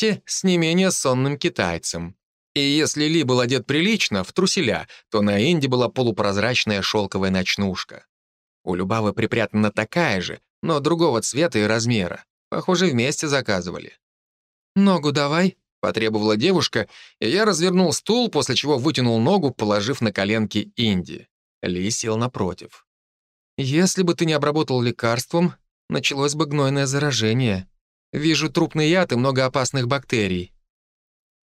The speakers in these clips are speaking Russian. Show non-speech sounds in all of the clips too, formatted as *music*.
вместе с не менее сонным китайцем. И если Ли был одет прилично, в труселя, то на Инди была полупрозрачная шелковая ночнушка. У Любавы припрятана такая же, но другого цвета и размера. Похоже, вместе заказывали. «Ногу давай», — потребовала девушка, и я развернул стул, после чего вытянул ногу, положив на коленки Инди. Ли сел напротив. «Если бы ты не обработал лекарством, началось бы гнойное заражение. Вижу трупный яд и много опасных бактерий».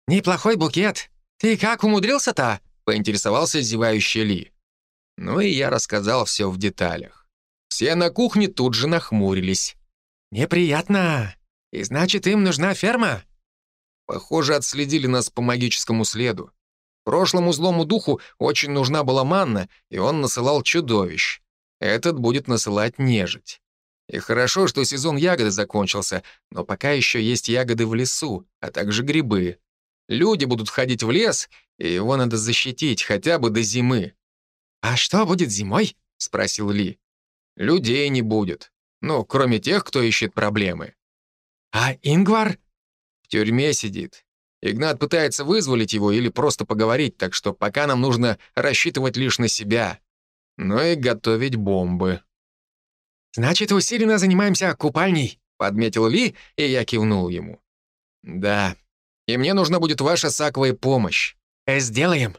«Неплохой букет. Ты как умудрился-то?» — поинтересовался зевающий Ли. Ну и я рассказал все в деталях. Все на кухне тут же нахмурились. «Неприятно. И значит, им нужна ферма?» Похоже, отследили нас по магическому следу. Прошлому злому духу очень нужна была манна, и он насылал чудовищ. Этот будет насылать нежить. И хорошо, что сезон ягоды закончился, но пока еще есть ягоды в лесу, а также грибы. Люди будут ходить в лес, и его надо защитить хотя бы до зимы. «А что будет зимой?» — спросил Ли. «Людей не будет. Ну, кроме тех, кто ищет проблемы». «А Ингвар?» «В тюрьме сидит. Игнат пытается вызволить его или просто поговорить, так что пока нам нужно рассчитывать лишь на себя. Но и готовить бомбы». «Значит, усиленно занимаемся купальней», — подметил Ли, и я кивнул ему. «Да, и мне нужна будет ваша саковая помощь». Э, «Сделаем».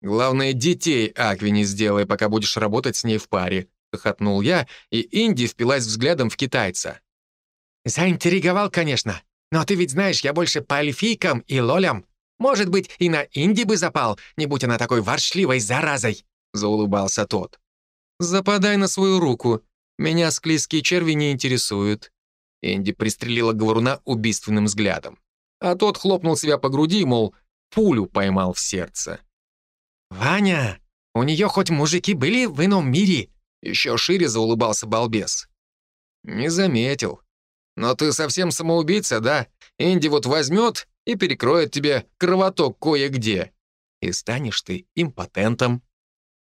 «Главное, детей Акви не сделай, пока будешь работать с ней в паре», — хохотнул я, и Инди впилась взглядом в китайца. «Заинтриговал, конечно. Но ты ведь знаешь, я больше по эльфийкам и лолям. Может быть, и на Инди бы запал, не будь она такой воршливой заразой», — заулыбался тот. «Западай на свою руку. Меня склизкие черви не интересуют». Инди пристрелила говоруна убийственным взглядом. А тот хлопнул себя по груди, мол, пулю поймал в сердце. «Ваня, у нее хоть мужики были в ином мире?» Еще шире заулыбался балбес. «Не заметил. Но ты совсем самоубийца, да? Инди вот возьмет и перекроет тебе кровоток кое-где. И станешь ты импотентом».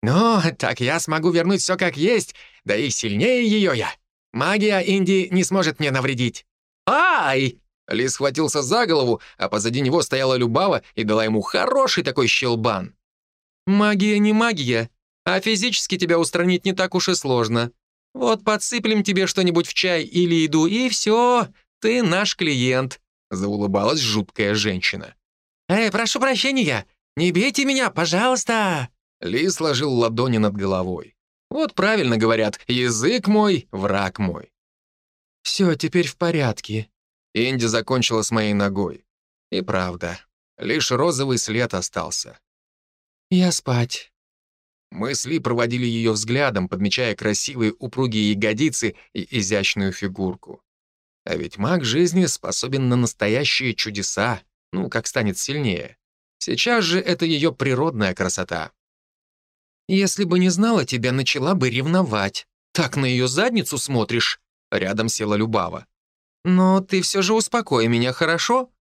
«Ну, так я смогу вернуть все как есть, да и сильнее ее я. Магия Инди не сможет мне навредить». «Ай!» Ли схватился за голову, а позади него стояла Любава и дала ему хороший такой щелбан. «Магия не магия, а физически тебя устранить не так уж и сложно. Вот подсыплем тебе что-нибудь в чай или еду, и все, ты наш клиент», — заулыбалась жуткая женщина. «Эй, прошу прощения, не бейте меня, пожалуйста!» Ли сложил ладони над головой. «Вот правильно говорят, язык мой, враг мой». «Все, теперь в порядке», Инди закончила с моей ногой. И правда, лишь розовый след остался. «Я спать». Мы с Ли проводили ее взглядом, подмечая красивые упругие ягодицы и изящную фигурку. А ведь маг жизни способен на настоящие чудеса, ну, как станет сильнее. Сейчас же это ее природная красота. «Если бы не знала тебя, начала бы ревновать. Так на ее задницу смотришь?» Рядом села Любава. Но ты все же успокой меня, хорошо?»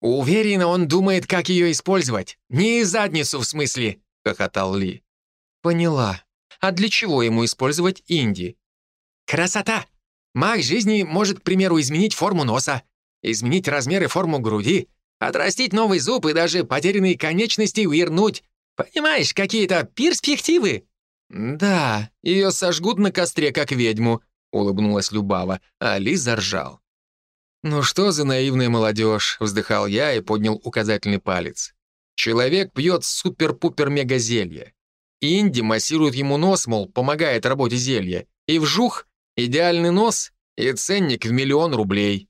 «Уверена, он думает, как ее использовать. Не задницу, в смысле», — хохотал Ли. «Поняла. А для чего ему использовать Инди?» «Красота! Маг жизни может, к примеру, изменить форму носа, изменить размер и форму груди, отрастить новый зуб и даже потерянные конечности вернуть. Понимаешь, какие-то перспективы?» «Да, ее сожгут на костре, как ведьму, улыбнулась Любава, а Ли заржал. «Ну что за наивная молодежь?» — вздыхал я и поднял указательный палец. «Человек пьет супер-пупер-мега зелье. Инди массирует ему нос, мол, помогает работе зелья. И вжух, идеальный нос и ценник в миллион рублей».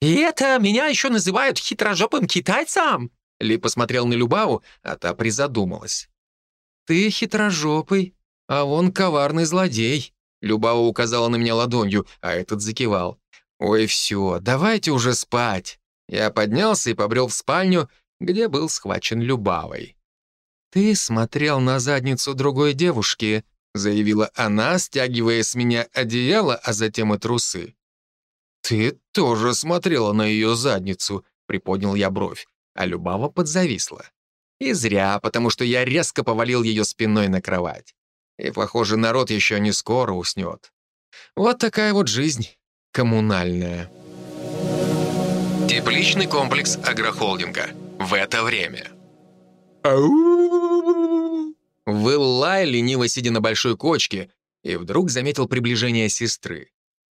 «И это меня еще называют хитрожопым китайцем?» Ли посмотрел на Любаву, а та призадумалась. «Ты хитрожопый, а он коварный злодей», Любава указала на меня ладонью, а этот закивал. «Ой, все, давайте уже спать». Я поднялся и побрел в спальню, где был схвачен Любавой. «Ты смотрел на задницу другой девушки», заявила она, стягивая с меня одеяло, а затем и трусы. «Ты тоже смотрела на ее задницу», — приподнял я бровь, а Любава подзависла. И зря, потому что я резко повалил ее спиной на кровать. И, похоже, народ еще не скоро уснет. Вот такая вот жизнь коммунальная. Тепличный комплекс агрохолдинга. В это время. Выл Лай, лениво сидя на большой кочке, и вдруг заметил приближение сестры.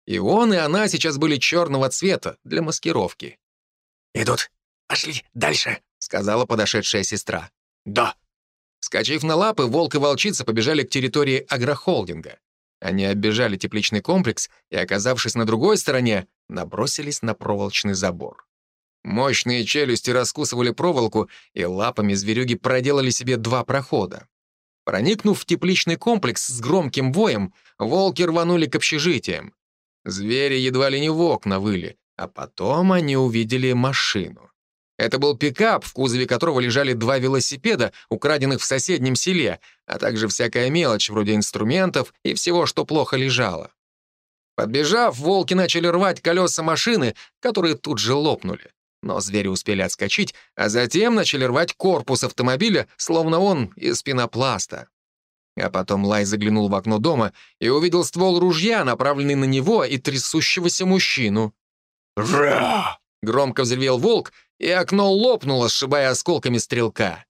И он, и она сейчас были черного цвета для маскировки. «Идут. Пошли дальше», — сказала подошедшая сестра. «Да». Скачив на лапы, волк и волчица побежали к территории агрохолдинга. Они оббежали тепличный комплекс и, оказавшись на другой стороне, набросились на проволочный забор. Мощные челюсти раскусывали проволоку, и лапами зверюги проделали себе два прохода. Проникнув в тепличный комплекс с громким воем, волки рванули к общежитиям. Звери едва ли не в окна выли, а потом они увидели машину. Это был пикап, в кузове которого лежали два велосипеда, украденных в соседнем селе, а также всякая мелочь, вроде инструментов и всего, что плохо лежало. Подбежав, волки начали рвать колеса машины, которые тут же лопнули. Но звери успели отскочить, а затем начали рвать корпус автомобиля, словно он из пенопласта. А потом Лай заглянул в окно дома и увидел ствол ружья, направленный на него и трясущегося мужчину. «Ра!» — громко взревел волк, и окно лопнуло, сшибая осколками стрелка.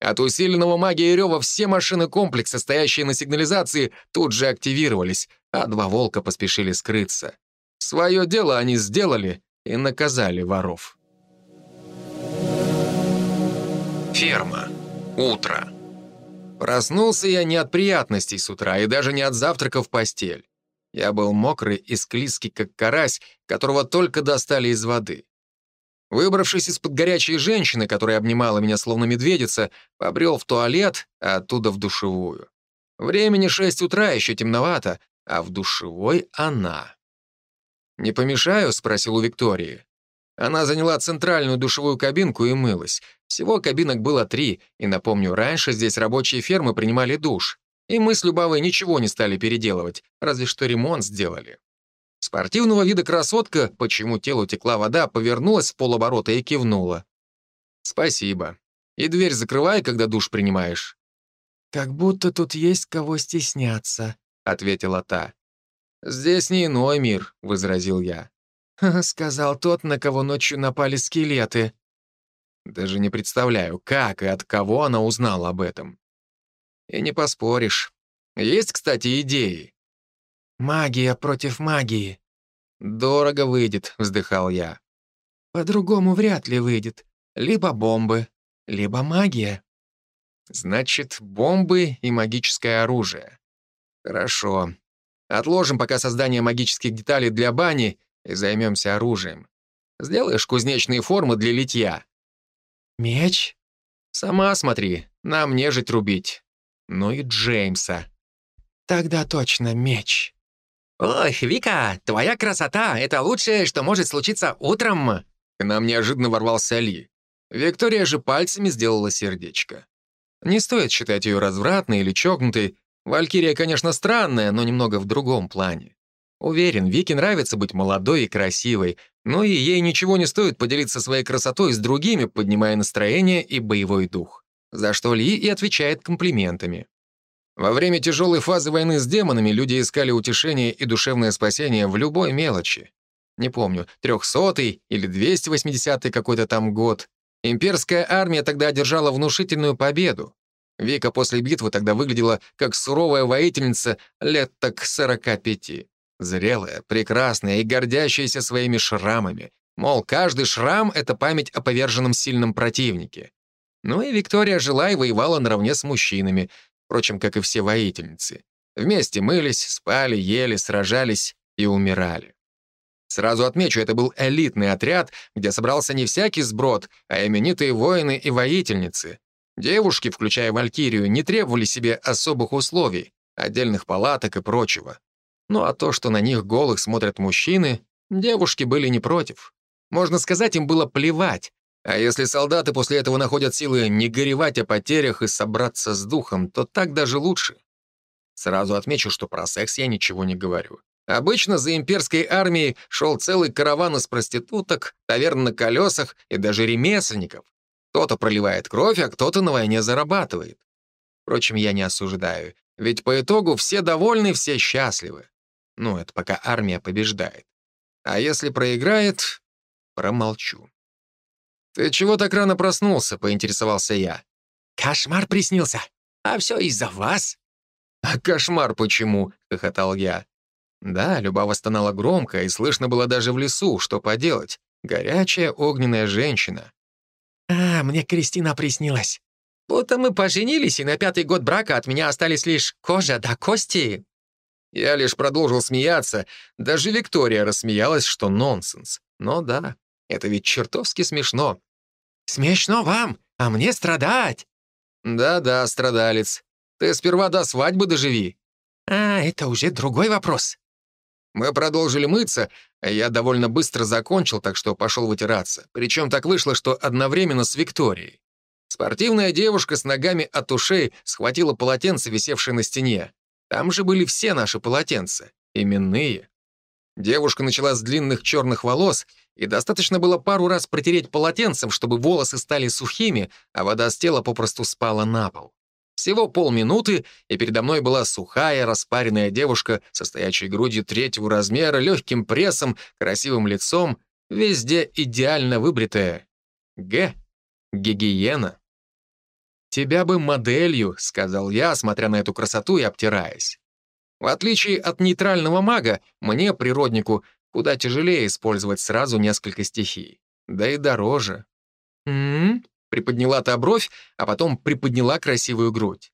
От усиленного магии рева все машины комплекса, стоящие на сигнализации, тут же активировались, а два волка поспешили скрыться. Свое дело они сделали и наказали воров. Ферма. Утро. Проснулся я не от приятностей с утра и даже не от завтрака в постель. Я был мокрый и склизкий, как карась, которого только достали из воды. Выбравшись из-под горячей женщины, которая обнимала меня словно медведица, побрел в туалет, а оттуда в душевую. Времени 6 утра, еще темновато, а в душевой она. «Не помешаю?» — спросил у Виктории. Она заняла центральную душевую кабинку и мылась. Всего кабинок было три, и, напомню, раньше здесь рабочие фермы принимали душ. И мы с Любавой ничего не стали переделывать, разве что ремонт сделали. Спортивного вида красотка, почему телу текла вода, повернулась в полоборота и кивнула. «Спасибо. И дверь закрывай, когда душ принимаешь». «Как будто тут есть кого стесняться», — ответила та. «Здесь не иной мир», — возразил я. сказал тот, на кого ночью напали скелеты. Даже не представляю, как и от кого она узнала об этом. И не поспоришь. Есть, кстати, идеи. «Магия против магии». «Дорого выйдет», — вздыхал я. «По-другому вряд ли выйдет. Либо бомбы, либо магия». «Значит, бомбы и магическое оружие. Хорошо. Отложим пока создание магических деталей для бани и займемся оружием. Сделаешь кузнечные формы для литья». «Меч?» «Сама смотри, нам нежить рубить. Ну и Джеймса». «Тогда точно меч». «Ой, Вика, твоя красота — это лучшее, что может случиться утром!» К нам неожиданно ворвался Ли. Виктория же пальцами сделала сердечко. Не стоит считать ее развратной или чокнутой. Валькирия, конечно, странная, но немного в другом плане. Уверен, Вике нравится быть молодой и красивой, но и ей ничего не стоит поделиться своей красотой с другими, поднимая настроение и боевой дух. За что Ли и отвечает комплиментами. Во время тяжелой фазы войны с демонами люди искали утешение и душевное спасение в любой мелочи. Не помню, 300-й или 280-й какой-то там год. Имперская армия тогда одержала внушительную победу. Вика после битвы тогда выглядела как суровая воительница лет так 45. Зрелая, прекрасная и гордящаяся своими шрамами. Мол, каждый шрам — это память о поверженном сильном противнике. Ну и Виктория жила и воевала наравне с мужчинами, впрочем, как и все воительницы. Вместе мылись, спали, ели, сражались и умирали. Сразу отмечу, это был элитный отряд, где собрался не всякий сброд, а именитые воины и воительницы. Девушки, включая Валькирию, не требовали себе особых условий, отдельных палаток и прочего. Ну а то, что на них голых смотрят мужчины, девушки были не против. Можно сказать, им было плевать, а если солдаты после этого находят силы не горевать о потерях и собраться с духом, то так даже лучше. Сразу отмечу, что про секс я ничего не говорю. Обычно за имперской армией шел целый караван из проституток, таверн на колесах и даже ремесленников. Кто-то проливает кровь, а кто-то на войне зарабатывает. Впрочем, я не осуждаю, ведь по итогу все довольны, все счастливы. Ну, это пока армия побеждает. А если проиграет, промолчу. «Ты чего так рано проснулся?» — поинтересовался я. «Кошмар приснился. А все из-за вас». «А кошмар почему?» — хохотал я. Да, Любава стонала громко, и слышно было даже в лесу, что поделать. Горячая огненная женщина. «А, мне Кристина приснилась. Будто мы поженились, и на пятый год брака от меня остались лишь кожа да кости». Я лишь продолжил смеяться. Даже Виктория рассмеялась, что нонсенс. Но да, это ведь чертовски смешно. «Смешно вам, а мне страдать!» «Да-да, страдалец. Ты сперва до свадьбы доживи». «А, это уже другой вопрос». Мы продолжили мыться, а я довольно быстро закончил, так что пошел вытираться. Причем так вышло, что одновременно с Викторией. Спортивная девушка с ногами от ушей схватила полотенце, висевшее на стене. Там же были все наши полотенца, именные. Девушка начала с длинных черных волос, и достаточно было пару раз протереть полотенцем, чтобы волосы стали сухими, а вода с тела попросту спала на пол. Всего полминуты, и передо мной была сухая, распаренная девушка, состоящая грудью третьего размера, легким прессом, красивым лицом, везде идеально выбритая. Г. Гигиена. «Тебя бы моделью», — сказал я, смотря на эту красоту и обтираясь. В отличие от нейтрального мага, мне, природнику, куда тяжелее использовать сразу несколько стихий. Да и дороже. «М-м-м», Приподняла та бровь, а потом приподняла красивую грудь.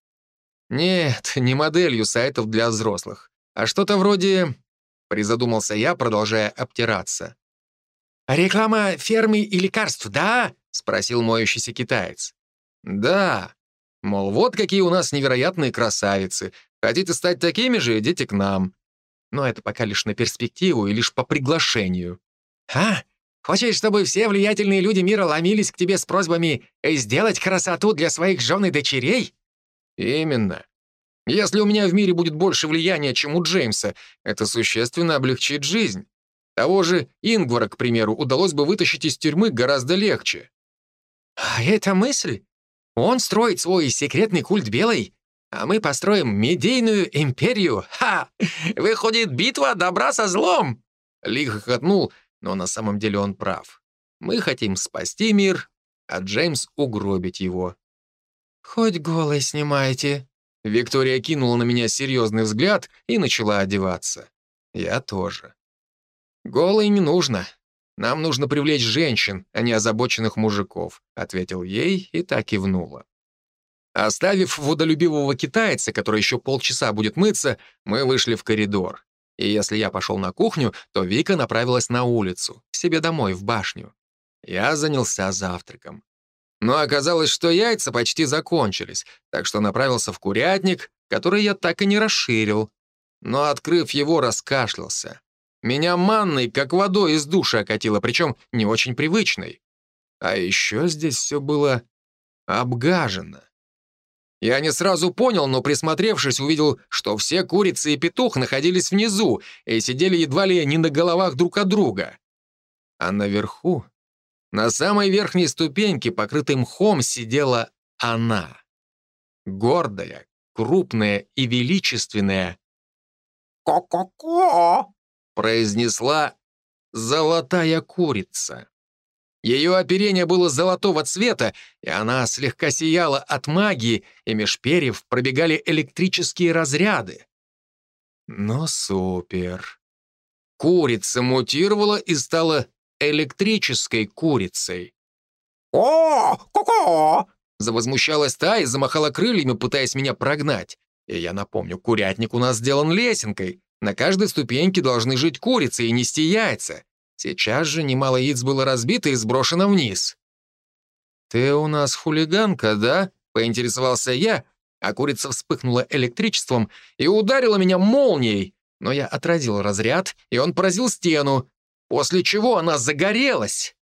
Нет, не моделью сайтов для взрослых, а что-то вроде... Призадумался я, продолжая обтираться. «Реклама фермы и лекарств, да?» — спросил моющийся китаец. «Да. Мол, вот какие у нас невероятные красавицы. Хотите стать такими же, идите к нам». Но это пока лишь на перспективу и лишь по приглашению. «А, Хочешь, чтобы все влиятельные люди мира ломились к тебе с просьбами сделать красоту для своих жен и дочерей?» «Именно. Если у меня в мире будет больше влияния, чем у Джеймса, это существенно облегчит жизнь. Того же Ингвара, к примеру, удалось бы вытащить из тюрьмы гораздо легче». «А это мысль? Он строит свой секретный культ белой, а мы построим медийную империю. Ха! Выходит, битва добра со злом!» Ли хохотнул, но на самом деле он прав. Мы хотим спасти мир, а Джеймс угробить его. «Хоть голый снимайте». Виктория кинула на меня серьезный взгляд и начала одеваться. Я тоже. «Голой не нужно. Нам нужно привлечь женщин, а не озабоченных мужиков», ответил ей и так кивнула. Оставив водолюбивого китайца, который еще полчаса будет мыться, мы вышли в коридор. И если я пошел на кухню, то Вика направилась на улицу, к себе домой, в башню. Я занялся завтраком. Но оказалось, что яйца почти закончились, так что направился в курятник, который я так и не расширил. Но, открыв его, раскашлялся. Меня манной, как водой из души окатило, причем не очень привычной. А еще здесь все было обгажено. Я не сразу понял, но присмотревшись, увидел, что все курицы и петух находились внизу и сидели едва ли не на головах друг от друга. А наверху, на самой верхней ступеньке, покрытой мхом, сидела она. Гордая, крупная и величественная. «Ко-ко-ко!» произнесла золотая курица. Ее оперение было золотого цвета, и она слегка сияла от магии, и меж перьев пробегали электрические разряды. Ну, супер. Курица мутировала и стала электрической курицей. «О, ко-ко!» Завозмущалась та и замахала крыльями, пытаясь меня прогнать. И я напомню, курятник у нас сделан лесенкой. На каждой ступеньке должны жить курицы и нести яйца. Сейчас же немало яиц было разбито и сброшено вниз. «Ты у нас хулиганка, да?» — поинтересовался я, а курица вспыхнула электричеством и ударила меня молнией, но я отразил разряд, и он поразил стену, после чего она загорелась.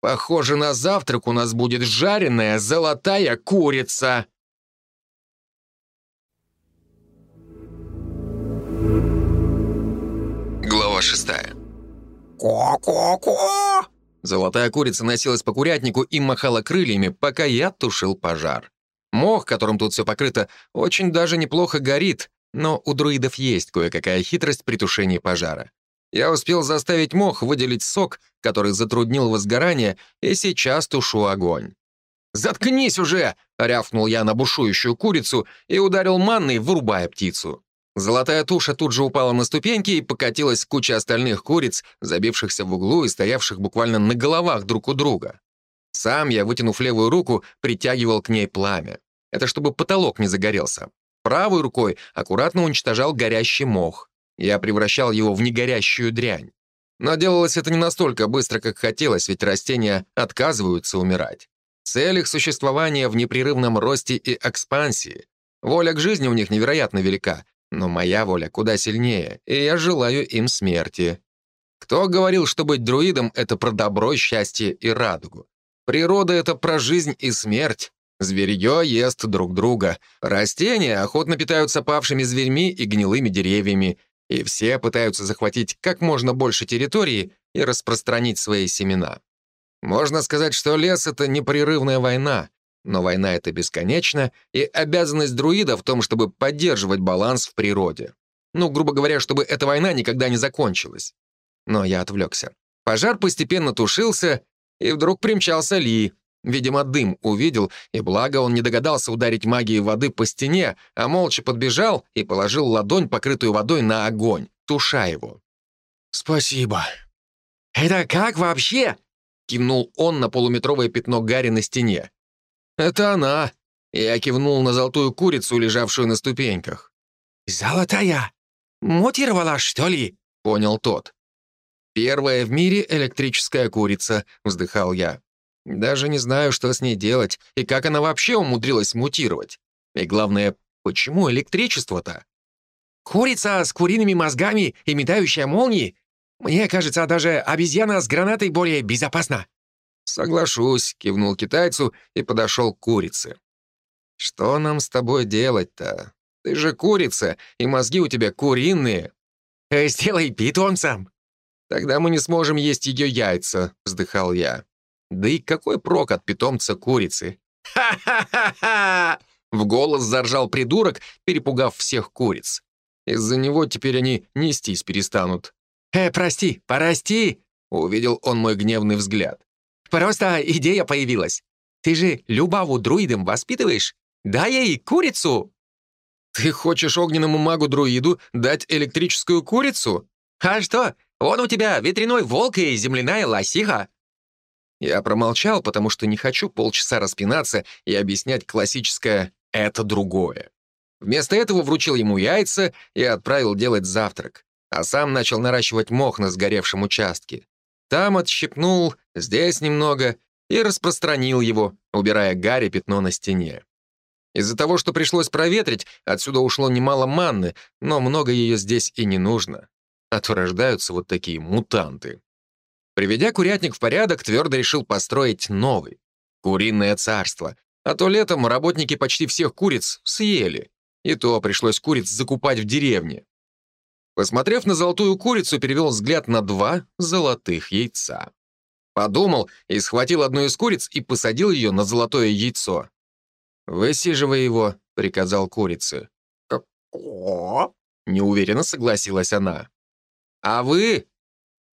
Похоже, на завтрак у нас будет жареная золотая курица. Глава шестая. «Ко-ко-ко!» Золотая курица носилась по курятнику и махала крыльями, пока я тушил пожар. Мох, которым тут все покрыто, очень даже неплохо горит, но у друидов есть кое-какая хитрость при тушении пожара. Я успел заставить мох выделить сок, который затруднил возгорание, и сейчас тушу огонь. «Заткнись уже!» — рявкнул я на бушующую курицу и ударил манной, вырубая птицу. Золотая туша тут же упала на ступеньки и покатилась куча остальных куриц, забившихся в углу и стоявших буквально на головах друг у друга. Сам я, вытянув левую руку, притягивал к ней пламя. Это чтобы потолок не загорелся. Правой рукой аккуратно уничтожал горящий мох. Я превращал его в негорящую дрянь. Но делалось это не настолько быстро, как хотелось, ведь растения отказываются умирать. Цель их существования в непрерывном росте и экспансии. Воля к жизни у них невероятно велика, но моя воля куда сильнее, и я желаю им смерти. Кто говорил, что быть друидом — это про добро, счастье и радугу? Природа — это про жизнь и смерть. Зверье ест друг друга. Растения охотно питаются павшими зверьми и гнилыми деревьями. И все пытаются захватить как можно больше территории и распространить свои семена. Можно сказать, что лес — это непрерывная война, но война — это бесконечна, и обязанность друида в том, чтобы поддерживать баланс в природе. Ну, грубо говоря, чтобы эта война никогда не закончилась. Но я отвлекся. Пожар постепенно тушился, и вдруг примчался Ли. Видимо, дым увидел, и благо он не догадался ударить магией воды по стене, а молча подбежал и положил ладонь, покрытую водой, на огонь, туша его. «Спасибо». «Это как вообще?» Кивнул он на полуметровое пятно Гарри на стене. «Это она!» Я кивнул на золотую курицу, лежавшую на ступеньках. «Золотая? Мутировала, что ли?» — понял тот. «Первая в мире электрическая курица», — вздыхал я. «Даже не знаю, что с ней делать, и как она вообще умудрилась мутировать. И главное, почему электричество-то?» «Курица с куриными мозгами и метающая молнии мне кажется, даже обезьяна с гранатой более безопасна». «Соглашусь», — кивнул китайцу и подошел к курице. «Что нам с тобой делать-то? Ты же курица, и мозги у тебя куриные». Э, «Сделай питомцем». «Тогда мы не сможем есть ее яйца», — вздыхал я. «Да и какой прок от питомца курицы?» «Ха-ха-ха-ха!» В голос заржал придурок, перепугав всех куриц. Из-за него теперь они нестись перестанут. «Э, прости, прости!» — увидел он мой гневный взгляд. «Просто идея появилась. Ты же Любаву друидом воспитываешь? Дай ей курицу!» «Ты хочешь огненному магу-друиду дать электрическую курицу?» «А что? Вон у тебя ветряной волк и земляная лосиха!» Я промолчал, потому что не хочу полчаса распинаться и объяснять классическое «это другое». Вместо этого вручил ему яйца и отправил делать завтрак а сам начал наращивать мох на сгоревшем участке. Там отщипнул, здесь немного, и распространил его, убирая Гарри пятно на стене. Из-за того, что пришлось проветрить, отсюда ушло немало манны, но много ее здесь и не нужно. А то рождаются вот такие мутанты. Приведя курятник в порядок, твердо решил построить новый. Куриное царство. А то летом работники почти всех куриц съели. И то пришлось куриц закупать в деревне. Посмотрев на золотую курицу, перевел взгляд на два золотых яйца. Подумал и схватил одну из куриц и посадил ее на золотое яйцо. «Высиживай его», — приказал курице. «Какво?» — неуверенно согласилась она. «А вы?»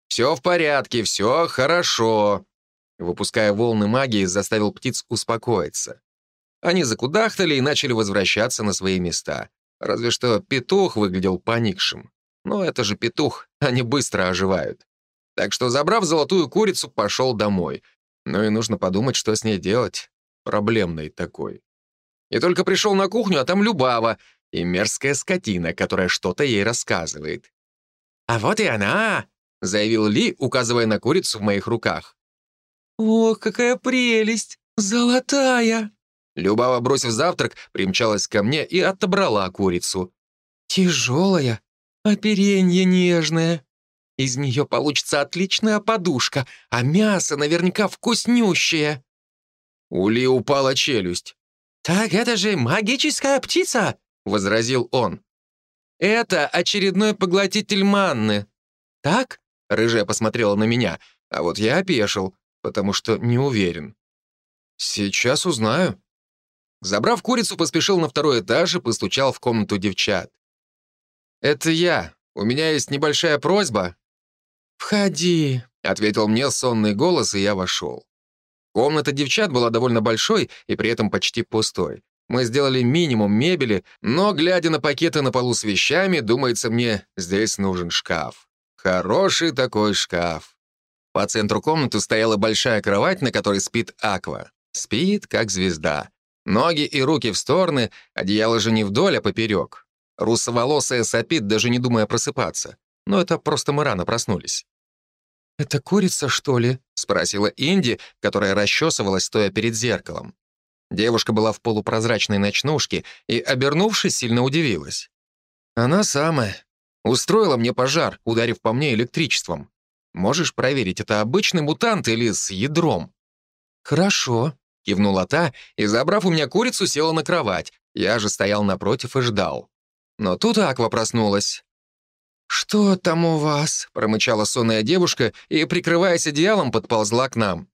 «Все в порядке, все хорошо», выпуская волны магии, заставил птиц успокоиться. Они закудахтали и начали возвращаться на свои места. Разве что петух выглядел поникшим. Но это же петух, они быстро оживают. Так что, забрав золотую курицу, пошел домой. Ну и нужно подумать, что с ней делать. Проблемной такой. И только пришел на кухню, а там Любава и мерзкая скотина, которая что-то ей рассказывает. «А вот и она!» — заявил Ли, указывая на курицу в моих руках. «Ох, какая прелесть! Золотая!» Любава, бросив завтрак, примчалась ко мне и отобрала курицу. «Тяжелая, Оперенье нежное. Из нее получится отличная подушка, а мясо наверняка вкуснющее». У Ли упала челюсть. «Так это же магическая птица!» — возразил он. «Это очередной поглотитель манны». «Так?» — рыжая посмотрела на меня, а вот я опешил, потому что не уверен. «Сейчас узнаю». Забрав курицу, поспешил на второй этаж и постучал в комнату девчат. «Это я. У меня есть небольшая просьба». «Входи», ответил мне сонный голос, и я вошел. Комната девчат была довольно большой и при этом почти пустой. Мы сделали минимум мебели, но, глядя на пакеты на полу с вещами, думается мне, здесь нужен шкаф. Хороший такой шкаф. По центру комнаты стояла большая кровать, на которой спит Аква. Спит, как звезда. Ноги и руки в стороны, одеяло же не вдоль, а поперек. Русоволосая сопит, даже не думая просыпаться. Но это просто мы рано проснулись. «Это курица, что ли?» — спросила Инди, которая расчесывалась, стоя перед зеркалом. Девушка была в полупрозрачной ночнушке и, обернувшись, сильно удивилась. «Она самая. Устроила мне пожар, ударив по мне электричеством. Можешь проверить, это обычный мутант или с ядром?» «Хорошо», — кивнула та и, забрав у меня курицу, села на кровать. Я же стоял напротив и ждал. Но тут Аква проснулась. «Что там у вас?» — промычала сонная девушка и, прикрываясь одеялом, подползла к нам.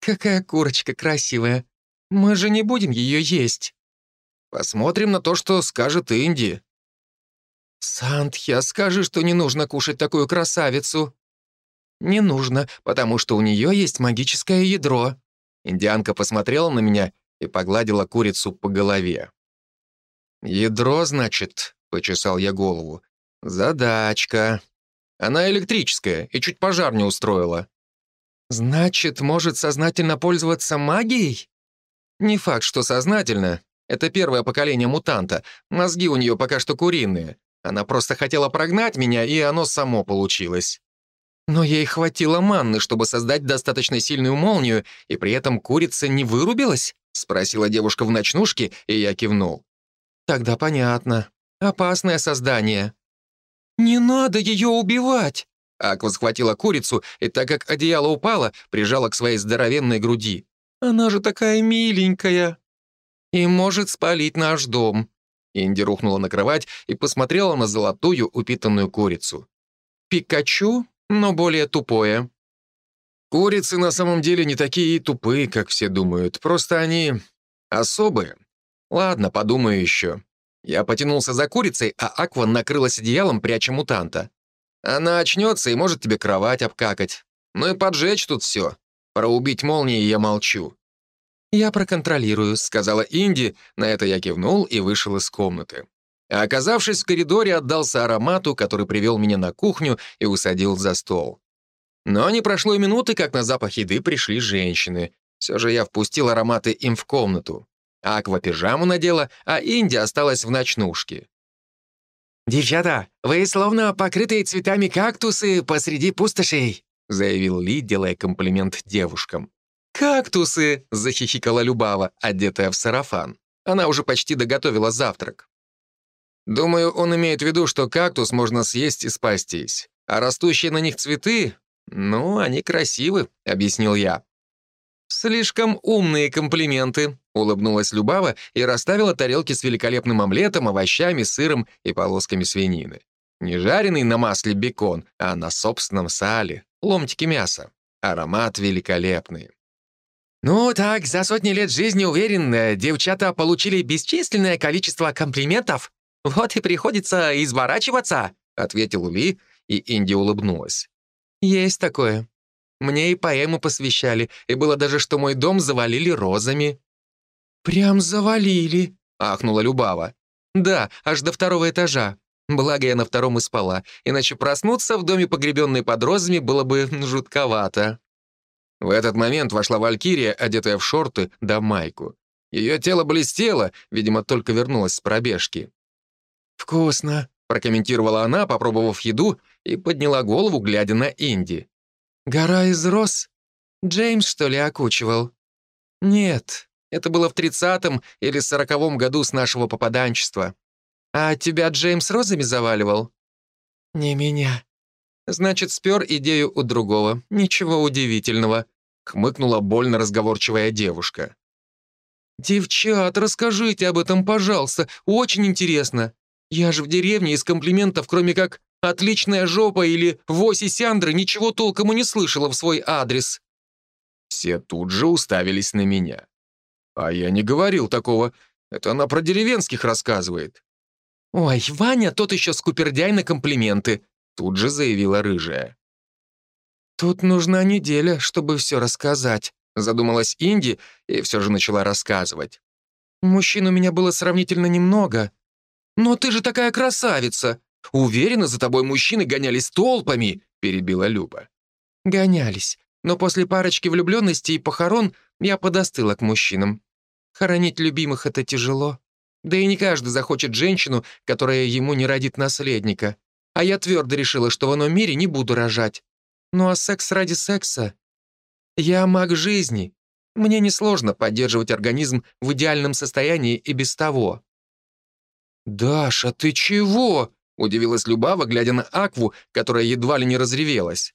«Какая курочка красивая. Мы же не будем ее есть». «Посмотрим на то, что скажет Инди». «Сантхья, скажи, что не нужно кушать такую красавицу». «Не нужно, потому что у нее есть магическое ядро». Индианка посмотрела на меня и погладила курицу по голове. «Ядро, значит?» — почесал я голову. «Задачка. Она электрическая и чуть пожар не устроила». «Значит, может сознательно пользоваться магией?» Не факт, что сознательно. Это первое поколение мутанта. Мозги у нее пока что куриные. Она просто хотела прогнать меня, и оно само получилось. Но ей хватило манны, чтобы создать достаточно сильную молнию, и при этом курица не вырубилась? Спросила девушка в ночнушке, и я кивнул. Тогда понятно. Опасное создание. «Не надо ее убивать!» Аква схватила курицу, и так как одеяло упало, прижала к своей здоровенной груди. Она же такая миленькая. И может спалить наш дом. Инди рухнула на кровать и посмотрела на золотую упитанную курицу. Пикачу, но более тупое. Курицы на самом деле не такие тупые, как все думают. Просто они особые. Ладно, подумаю еще. Я потянулся за курицей, а Аква накрылась одеялом, пряча мутанта. Она очнется и может тебе кровать обкакать. Ну и поджечь тут все. Про убить молнии я молчу. «Я проконтролирую», — сказала Инди, на это я кивнул и вышел из комнаты. А оказавшись в коридоре, отдался аромату, который привел меня на кухню и усадил за стол. Но не прошло и минуты, как на запах еды пришли женщины. Все же я впустил ароматы им в комнату. Аква пижаму надела, а Инди осталась в ночнушке. «Девчата, вы словно покрытые цветами кактусы посреди пустошей», — заявил Ли, делая комплимент девушкам. «Кактусы!» — захихикала Любава, одетая в сарафан. Она уже почти доготовила завтрак. Думаю, он имеет в виду, что кактус можно съесть и спастись. А растущие на них цветы, ну, они красивы, объяснил я. «Слишком умные комплименты», — улыбнулась Любава и расставила тарелки с великолепным омлетом, овощами, сыром и полосками свинины. Не жареный на масле бекон, а на собственном сале ломтики мяса. Аромат великолепный. «Ну так, за сотни лет жизни, уверен, девчата получили бесчисленное количество комплиментов. Вот и приходится изворачиваться», — ответил Ли, и Инди улыбнулась. «Есть такое. Мне и поэму посвящали, и было даже, что мой дом завалили розами». «Прям завалили», — ахнула Любава. «Да, аж до второго этажа. Благо я на втором и спала, иначе проснуться в доме, погребенной под розами, было бы *laughs* жутковато. В этот момент вошла Валькирия, одетая в шорты да майку. Ее тело блестело, видимо, только вернулась с пробежки. «Вкусно», — прокомментировала она, попробовав еду, и подняла голову, глядя на Инди. «Гора из роз? Джеймс, что ли, окучивал?» «Нет, это было в тридцатом или сороковом году с нашего попаданчества. «А тебя Джеймс розами заваливал?» «Не меня». «Значит, спер идею у другого. Ничего удивительного», — хмыкнула больно разговорчивая девушка. «Девчат, расскажите об этом, пожалуйста. Очень интересно. Я же в деревне из комплиментов, кроме как «отличная жопа» или «вось Сяндры», ничего толком и не слышала в свой адрес». Все тут же уставились на меня. А я не говорил такого. Это она про деревенских рассказывает. «Ой, Ваня тот еще скупердяй на комплименты», тут же заявила рыжая. «Тут нужна неделя, чтобы все рассказать», — задумалась Инди и все же начала рассказывать. «Мужчин у меня было сравнительно немного. Но ты же такая красавица! Уверена, за тобой мужчины гонялись толпами», — перебила Люба. «Гонялись, но после парочки влюбленностей и похорон я подостыла к мужчинам. Хоронить любимых — это тяжело. Да и не каждый захочет женщину, которая ему не родит наследника. А я твердо решила, что в ином мире не буду рожать. Ну а секс ради секса? Я маг жизни. Мне несложно поддерживать организм в идеальном состоянии и без того. «Даша, ты чего?» — удивилась Любава, глядя на Акву, которая едва ли не разревелась.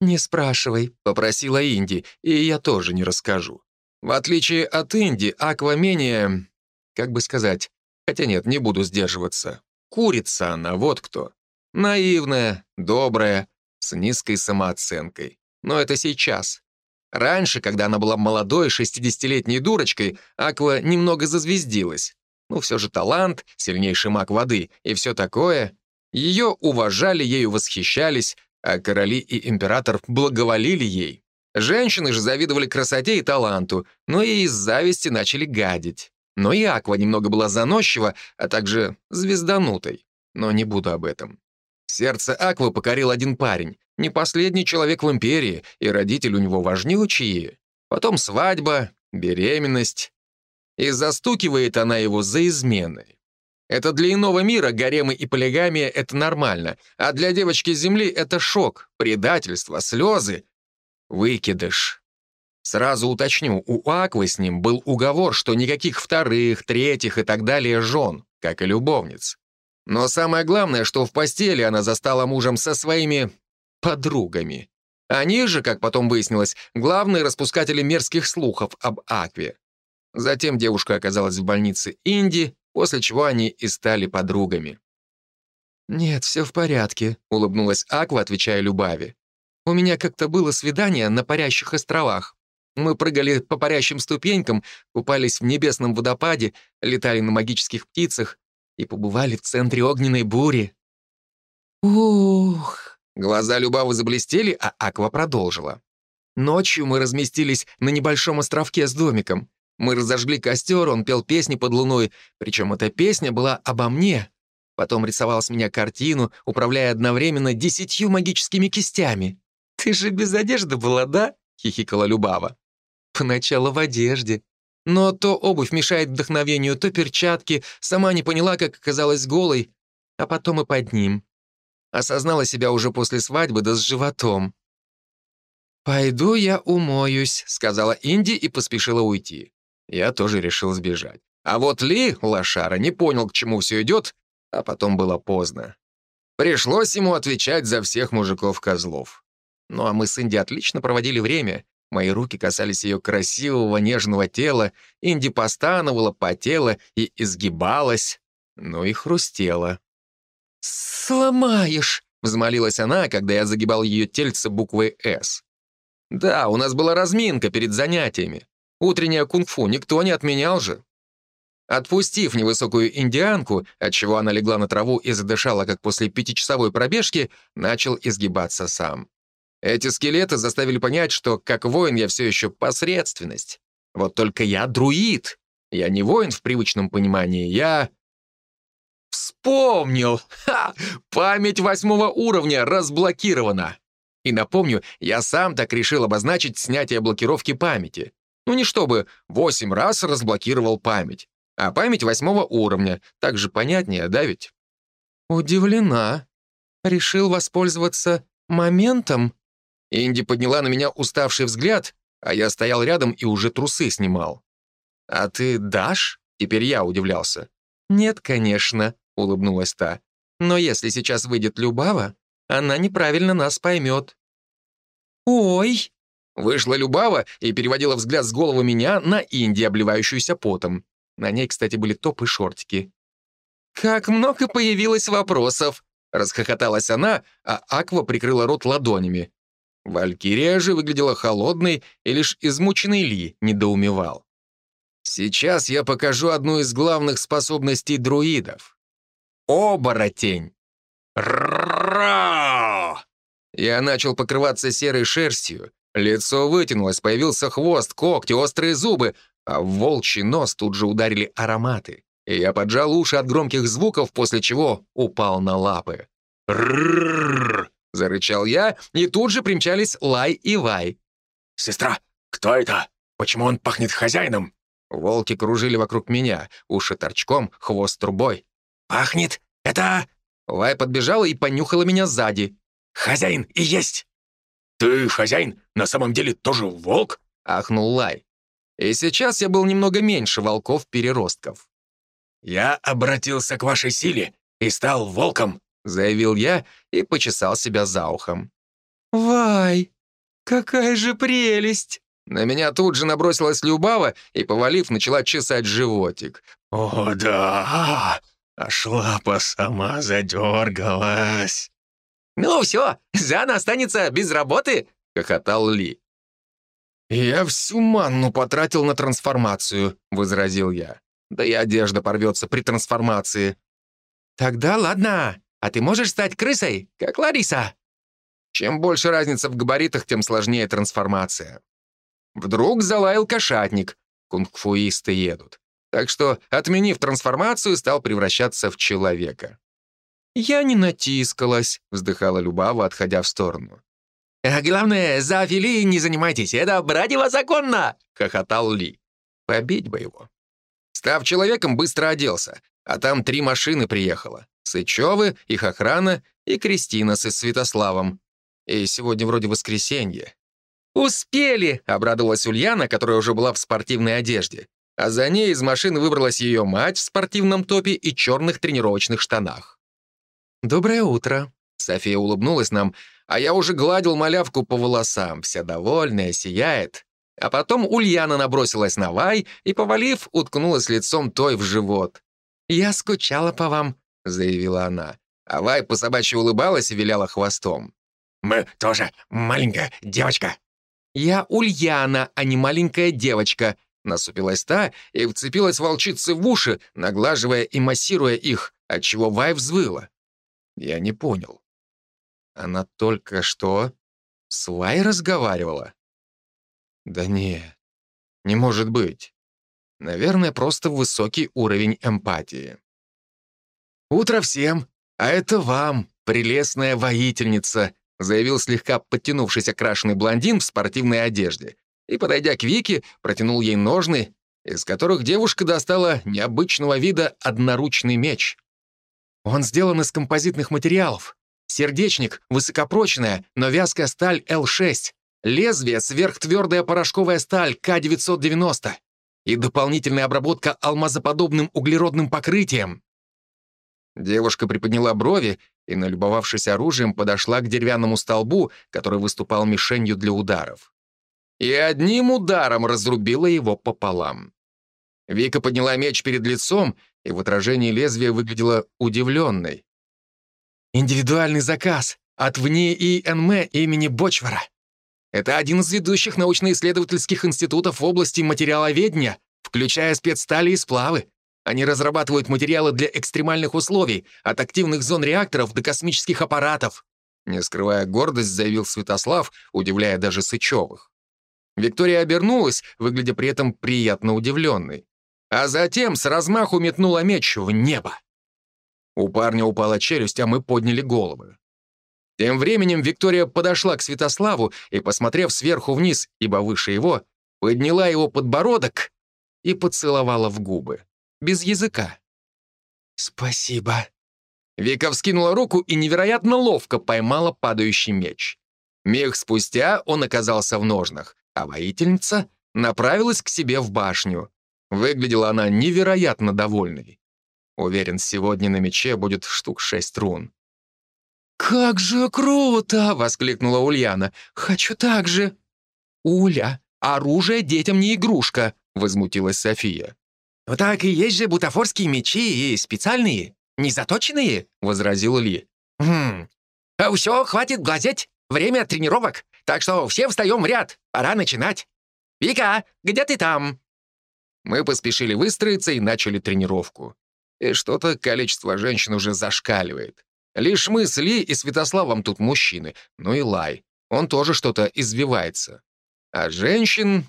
«Не спрашивай», — попросила Инди, и я тоже не расскажу. В отличие от Инди, Аква менее... Как бы сказать... Хотя нет, не буду сдерживаться. Курица она, вот кто. Наивная, добрая, с низкой самооценкой. Но это сейчас. Раньше, когда она была молодой, 60-летней дурочкой, Аква немного зазвездилась. Ну, все же талант, сильнейший маг воды и все такое. Ее уважали, ею восхищались, а короли и император благоволили ей. Женщины же завидовали красоте и таланту, но и из зависти начали гадить. Но и Аква немного была заносчива, а также звезданутой. Но не буду об этом. Сердце Аквы покорил один парень, не последний человек в империи, и родители у него важнючие. Потом свадьба, беременность. И застукивает она его за изменой. Это для иного мира гаремы и полигамия — это нормально, а для девочки Земли это шок, предательство, слезы, выкидыш. Сразу уточню, у Аквы с ним был уговор, что никаких вторых, третьих и так далее жен, как и любовниц. Но самое главное, что в постели она застала мужем со своими подругами. Они же, как потом выяснилось, главные распускатели мерзких слухов об Акве. Затем девушка оказалась в больнице Инди, после чего они и стали подругами. «Нет, все в порядке», — улыбнулась Аква, отвечая Любави. «У меня как-то было свидание на парящих островах. Мы прыгали по парящим ступенькам, купались в небесном водопаде, летали на магических птицах, и побывали в центре огненной бури. Ух! Глаза Любавы заблестели, а Аква продолжила. Ночью мы разместились на небольшом островке с домиком. Мы разожгли костер, он пел песни под луной, причем эта песня была обо мне. Потом рисовал с меня картину, управляя одновременно десятью магическими кистями. «Ты же без одежды была, да?» — хихикала Любава. «Поначалу в одежде. Но то обувь мешает вдохновению, то перчатки, сама не поняла, как оказалась голой, а потом и под ним. Осознала себя уже после свадьбы, да с животом. «Пойду я умоюсь», — сказала Инди и поспешила уйти. Я тоже решил сбежать. А вот Ли, лошара, не понял, к чему все идет, а потом было поздно. Пришлось ему отвечать за всех мужиков-козлов. Ну а мы с Инди отлично проводили время, Мои руки касались ее красивого нежного тела, Инди постановала, потела и изгибалась, но и хрустела. «Сломаешь!» — взмолилась она, когда я загибал ее тельце буквой «С». «Да, у нас была разминка перед занятиями. Утреннее кунг-фу никто не отменял же». Отпустив невысокую индианку, отчего она легла на траву и задышала, как после пятичасовой пробежки, начал изгибаться сам. Эти скелеты заставили понять, что как воин я все еще посредственность. Вот только я друид. Я не воин в привычном понимании, я... Вспомнил! Ха! Память восьмого уровня разблокирована. И напомню, я сам так решил обозначить снятие блокировки памяти. Ну не чтобы восемь раз разблокировал память, а память восьмого уровня. Так же понятнее, да ведь? Удивлена. Решил воспользоваться моментом? Инди подняла на меня уставший взгляд, а я стоял рядом и уже трусы снимал. «А ты дашь?» — теперь я удивлялся. «Нет, конечно», — улыбнулась та. «Но если сейчас выйдет Любава, она неправильно нас поймет». «Ой!» Вышла Любава и переводила взгляд с головы меня на Инди, обливающуюся потом. На ней, кстати, были топы и шортики. «Как много появилось вопросов!» Расхохоталась она, а Аква прикрыла рот ладонями. Валькирия же выглядела холодной, и лишь измученный Ли недоумевал. «Сейчас я покажу одну из главных способностей друидов. Оборотень!» Я начал покрываться серой шерстью, лицо вытянулось, появился хвост, когти, острые зубы, а в волчий нос тут же ударили ароматы. И я поджал уши от громких звуков, после чего упал на лапы. «Рррррр!» — зарычал я, и тут же примчались Лай и Вай. «Сестра, кто это? Почему он пахнет хозяином?» Волки кружили вокруг меня, уши торчком, хвост трубой. «Пахнет? Это...» Лай подбежала и понюхала меня сзади. «Хозяин и есть!» «Ты, хозяин, на самом деле тоже волк?» — ахнул Лай. И сейчас я был немного меньше волков-переростков. «Я обратился к вашей силе и стал волком», — заявил я и почесал себя за ухом. «Вай, какая же прелесть!» На меня тут же набросилась Любава и, повалив, начала чесать животик. «О, да! Аж лапа сама задергалась!» «Ну все, Зана останется без работы!» — хохотал Ли. «Я всю манну потратил на трансформацию», — возразил я. «Да и одежда порвется при трансформации». «Тогда ладно. А ты можешь стать крысой, как Лариса?» Чем больше разница в габаритах, тем сложнее трансформация. Вдруг залаял кошатник. Кунг-фуисты едут. Так что, отменив трансформацию, стал превращаться в человека. «Я не натискалась», — вздыхала Любава, отходя в сторону. «А главное, за Фили не занимайтесь, это законно!» — хохотал Ли. Побить бы его. Став человеком, быстро оделся, а там три машины приехало. Сычевы, их охрана и Кристина с Святославом. И сегодня вроде воскресенье. «Успели!» — обрадовалась Ульяна, которая уже была в спортивной одежде. А за ней из машины выбралась ее мать в спортивном топе и черных тренировочных штанах. «Доброе утро!» София улыбнулась нам, а я уже гладил малявку по волосам, вся довольная, сияет. А потом Ульяна набросилась на Вай и, повалив, уткнулась лицом той в живот. «Я скучала по вам», — заявила она. А Вай по собачьи улыбалась и виляла хвостом. «Мы тоже маленькая девочка». «Я Ульяна, а не маленькая девочка», — насупилась та и вцепилась волчице в уши, наглаживая и массируя их, отчего Вай взвыла. Я не понял. Она только что с Вай разговаривала? Да не, не может быть. Наверное, просто высокий уровень эмпатии. «Утро всем, а это вам, прелестная воительница», заявил слегка подтянувшийся крашеный блондин в спортивной одежде и, подойдя к Вике, протянул ей ножны, из которых девушка достала необычного вида одноручный меч. Он сделан из композитных материалов. Сердечник — высокопрочная, но вязкая сталь L6. Лезвие — сверхтвердая порошковая сталь К-990. И дополнительная обработка алмазоподобным углеродным покрытием. Девушка приподняла брови и, налюбовавшись оружием, подошла к деревянному столбу, который выступал мишенью для ударов. И одним ударом разрубила его пополам. Вика подняла меч перед лицом и в отражении лезвия выглядела удивленной. «Индивидуальный заказ от вне ИНМ имени Бочвара. Это один из ведущих научно-исследовательских институтов в области материаловедения, включая спецстали и сплавы. Они разрабатывают материалы для экстремальных условий, от активных зон реакторов до космических аппаратов». Не скрывая гордость, заявил Святослав, удивляя даже Сычевых. Виктория обернулась, выглядя при этом приятно удивленной а затем с размаху метнула меч в небо. У парня упала челюсть, а мы подняли головы. Тем временем Виктория подошла к Святославу и, посмотрев сверху вниз, ибо выше его, подняла его подбородок и поцеловала в губы. Без языка. «Спасибо». Вика вскинула руку и невероятно ловко поймала падающий меч. Миг спустя он оказался в ножнах, а воительница направилась к себе в башню. Выглядела она невероятно довольной. Уверен, сегодня на мече будет штук шесть рун. «Как же круто!» — воскликнула Ульяна. «Хочу так же!» «Уля, оружие детям не игрушка!» — возмутилась София. «Ну так и есть же бутафорские мечи и специальные, незаточенные!» — возразил Ли. «Хм, а все, хватит глазеть, время тренировок, так что все встаем в ряд, пора начинать. Вика, где ты там?» Мы поспешили выстроиться и начали тренировку. И что-то количество женщин уже зашкаливает. Лишь мы с Ли и Святославом тут мужчины. Ну и Лай. Он тоже что-то извивается. А женщин...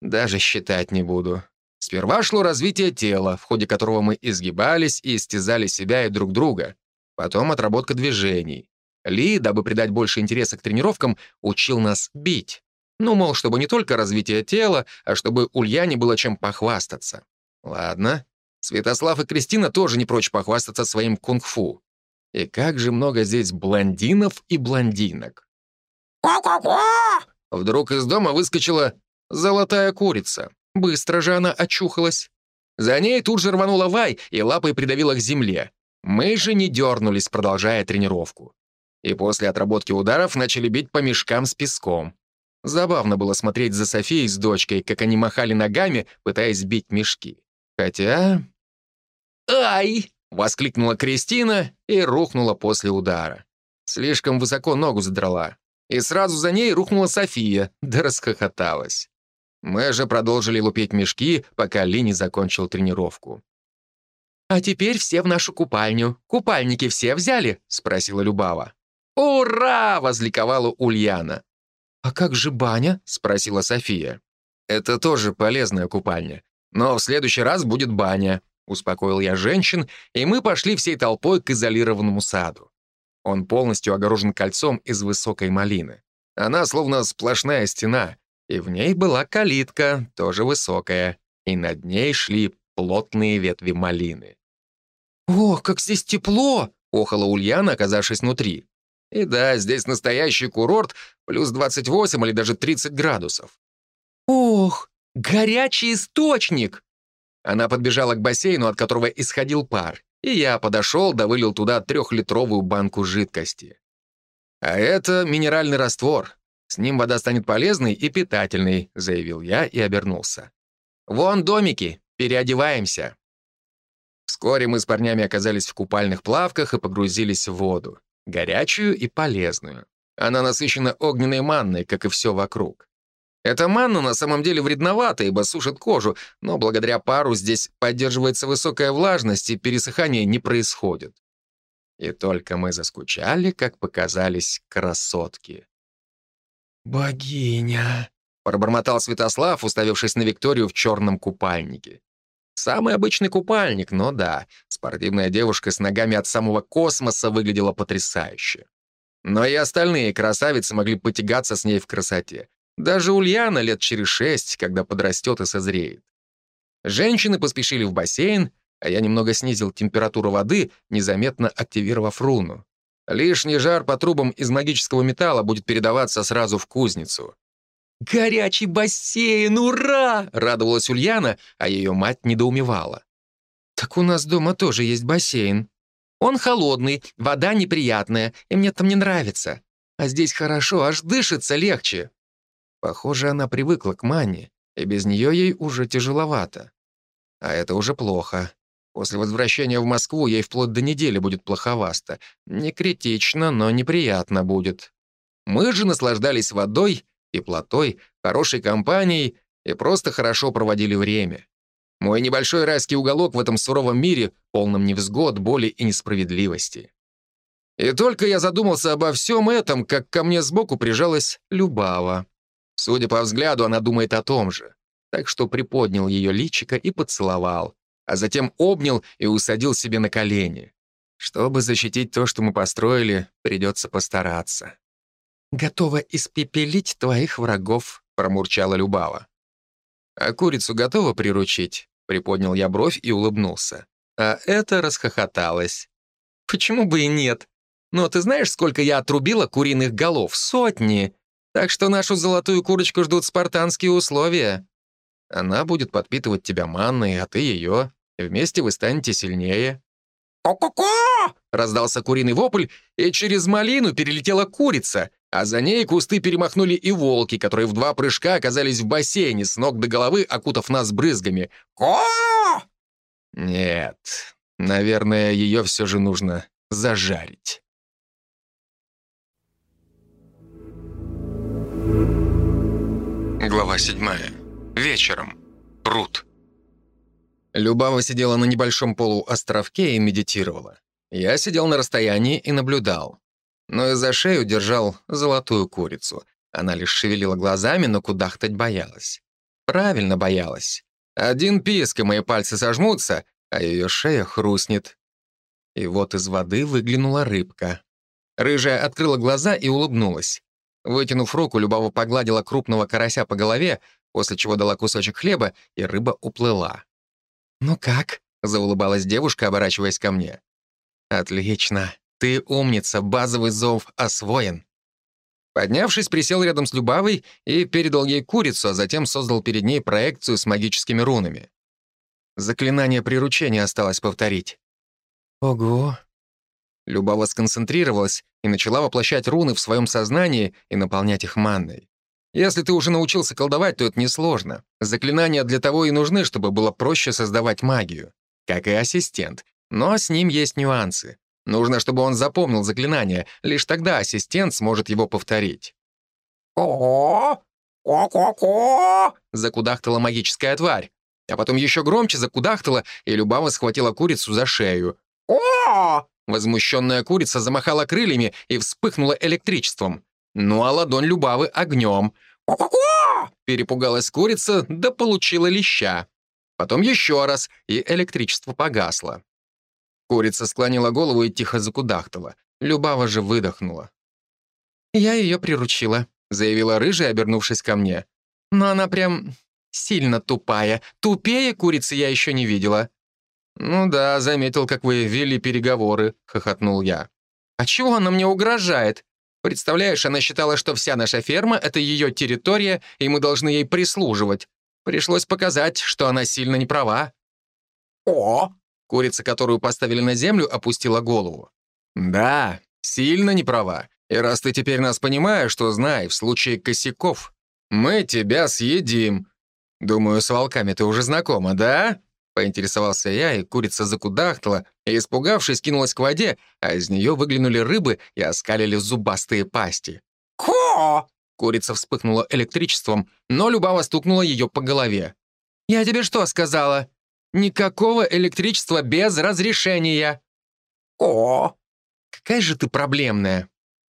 Даже считать не буду. Сперва шло развитие тела, в ходе которого мы изгибались и истязали себя и друг друга. Потом отработка движений. Ли, дабы придать больше интереса к тренировкам, учил нас бить. Ну, мол, чтобы не только развитие тела, а чтобы Ульяне было чем похвастаться. Ладно. Святослав и Кристина тоже не прочь похвастаться своим кунг-фу. И как же много здесь блондинов и блондинок. «Ко-ко-ко!» Вдруг из дома выскочила золотая курица. Быстро же она очухалась. За ней тут же рванула Вай и лапой придавила к земле. Мы же не дернулись, продолжая тренировку. И после отработки ударов начали бить по мешкам с песком. Забавно было смотреть за Софией с дочкой, как они махали ногами, пытаясь бить мешки. Хотя... «Ай!» — воскликнула Кристина и рухнула после удара. Слишком высоко ногу задрала. И сразу за ней рухнула София, да расхохоталась. Мы же продолжили лупить мешки, пока Ли не закончил тренировку. «А теперь все в нашу купальню. Купальники все взяли?» — спросила Любава. «Ура!» — возликовала Ульяна. «А как же баня?» — спросила София. «Это тоже полезная купальня. Но в следующий раз будет баня», — успокоил я женщин, и мы пошли всей толпой к изолированному саду. Он полностью огорожен кольцом из высокой малины. Она словно сплошная стена, и в ней была калитка, тоже высокая, и над ней шли плотные ветви малины. «Ох, как здесь тепло!» — охала Ульяна, оказавшись внутри. И да, здесь настоящий курорт, плюс 28 или даже 30 градусов. «Ох, горячий источник!» Она подбежала к бассейну, от которого исходил пар, и я подошел, да вылил туда трехлитровую банку жидкости. А это минеральный раствор. С ним вода станет полезной и питательной, заявил я и обернулся. Вон домики, переодеваемся. Вскоре мы с парнями оказались в купальных плавках и погрузились в воду. Горячую и полезную. Она насыщена огненной манной, как и все вокруг. Эта манна на самом деле вредновата, ибо сушит кожу, но благодаря пару здесь поддерживается высокая влажность, и пересыхание не происходит. И только мы заскучали, как показались красотки. «Богиня!» — пробормотал Святослав, уставившись на Викторию в черном купальнике. Самый обычный купальник, но да, спортивная девушка с ногами от самого космоса выглядела потрясающе. Но и остальные красавицы могли потягаться с ней в красоте. Даже Ульяна лет через шесть, когда подрастет и созреет. Женщины поспешили в бассейн, а я немного снизил температуру воды, незаметно активировав руну. Лишний жар по трубам из магического металла будет передаваться сразу в кузницу. «Горячий бассейн, ура!» — радовалась Ульяна, а ее мать недоумевала. «Так у нас дома тоже есть бассейн. Он холодный, вода неприятная, и мне там не нравится. А здесь хорошо, аж дышится легче». Похоже, она привыкла к мане, и без нее ей уже тяжеловато. А это уже плохо. После возвращения в Москву ей вплоть до недели будет плоховасто. Не критично, но неприятно будет. Мы же наслаждались водой теплотой, хорошей компанией и просто хорошо проводили время. Мой небольшой райский уголок в этом суровом мире, полном невзгод, боли и несправедливости. И только я задумался обо всем этом, как ко мне сбоку прижалась Любава. Судя по взгляду, она думает о том же. Так что приподнял ее личико и поцеловал, а затем обнял и усадил себе на колени. Чтобы защитить то, что мы построили, придется постараться. «Готова испепелить твоих врагов», — промурчала Любава. «А курицу готова приручить?» — приподнял я бровь и улыбнулся. А это расхохоталось. «Почему бы и нет? Но ты знаешь, сколько я отрубила куриных голов? Сотни! Так что нашу золотую курочку ждут спартанские условия. Она будет подпитывать тебя манной, а ты ее. Вместе вы станете сильнее». «Ко-ко-ко!» — раздался куриный вопль, и через малину перелетела курица, а за ней кусты перемахнули и волки, которые в два прыжка оказались в бассейне, с ног до головы окутав нас брызгами. «Ко!» Нет, наверное, ее все же нужно зажарить. Глава седьмая. Вечером. Пруд. Любава сидела на небольшом полуостровке и медитировала. Я сидел на расстоянии и наблюдал. Но и за шею держал золотую курицу. Она лишь шевелила глазами, но кудахтать боялась. Правильно боялась. Один писк, и мои пальцы сожмутся, а ее шея хрустнет. И вот из воды выглянула рыбка. Рыжая открыла глаза и улыбнулась. Вытянув руку, Любава погладила крупного карася по голове, после чего дала кусочек хлеба, и рыба уплыла. «Ну как?» — заулыбалась девушка, оборачиваясь ко мне. «Отлично. Ты умница, базовый зов освоен». Поднявшись, присел рядом с Любавой и передал ей курицу, а затем создал перед ней проекцию с магическими рунами. Заклинание приручения осталось повторить. «Ого!» Любава сконцентрировалась и начала воплощать руны в своем сознании и наполнять их манной. Если ты уже научился колдовать, то это несложно. Заклинания для того и нужны, чтобы было проще создавать магию. Как и ассистент. Но с ним есть нюансы. Нужно, чтобы он запомнил заклинание. Лишь тогда ассистент сможет его повторить. «О-о-о! Ко-ко-ко!» Закудахтала магическая тварь. А потом еще громче закудахтала, и Любава схватила курицу за шею. «О!» Возмущенная курица замахала крыльями и вспыхнула электричеством. Ну а ладонь Любавы — огнем. «Ко-ко-ко!» Перепугалась курица, да получила леща. Потом еще раз, и электричество погасло. Курица склонила голову и тихо закудахтала. Любава же выдохнула. «Я ее приручила», — заявила рыжая, обернувшись ко мне. «Но она прям сильно тупая. Тупее курицы я еще не видела». «Ну да, заметил, как вы вели переговоры», — хохотнул я. «А чего она мне угрожает? Представляешь, она считала, что вся наша ферма — это ее территория, и мы должны ей прислуживать. Пришлось показать, что она сильно не права». «О!» Курица, которую поставили на землю, опустила голову. «Да, сильно не права. И раз ты теперь нас понимаешь, то знай, в случае косяков мы тебя съедим. Думаю, с волками ты уже знакома, да?» Поинтересовался я, и курица закудахтала, и, испугавшись, кинулась к воде, а из нее выглянули рыбы и оскалили зубастые пасти. «Ко!» Курица вспыхнула электричеством, но Любава стукнула ее по голове. «Я тебе что сказала? Никакого электричества без разрешения!» «Ко!» «Какая же ты проблемная!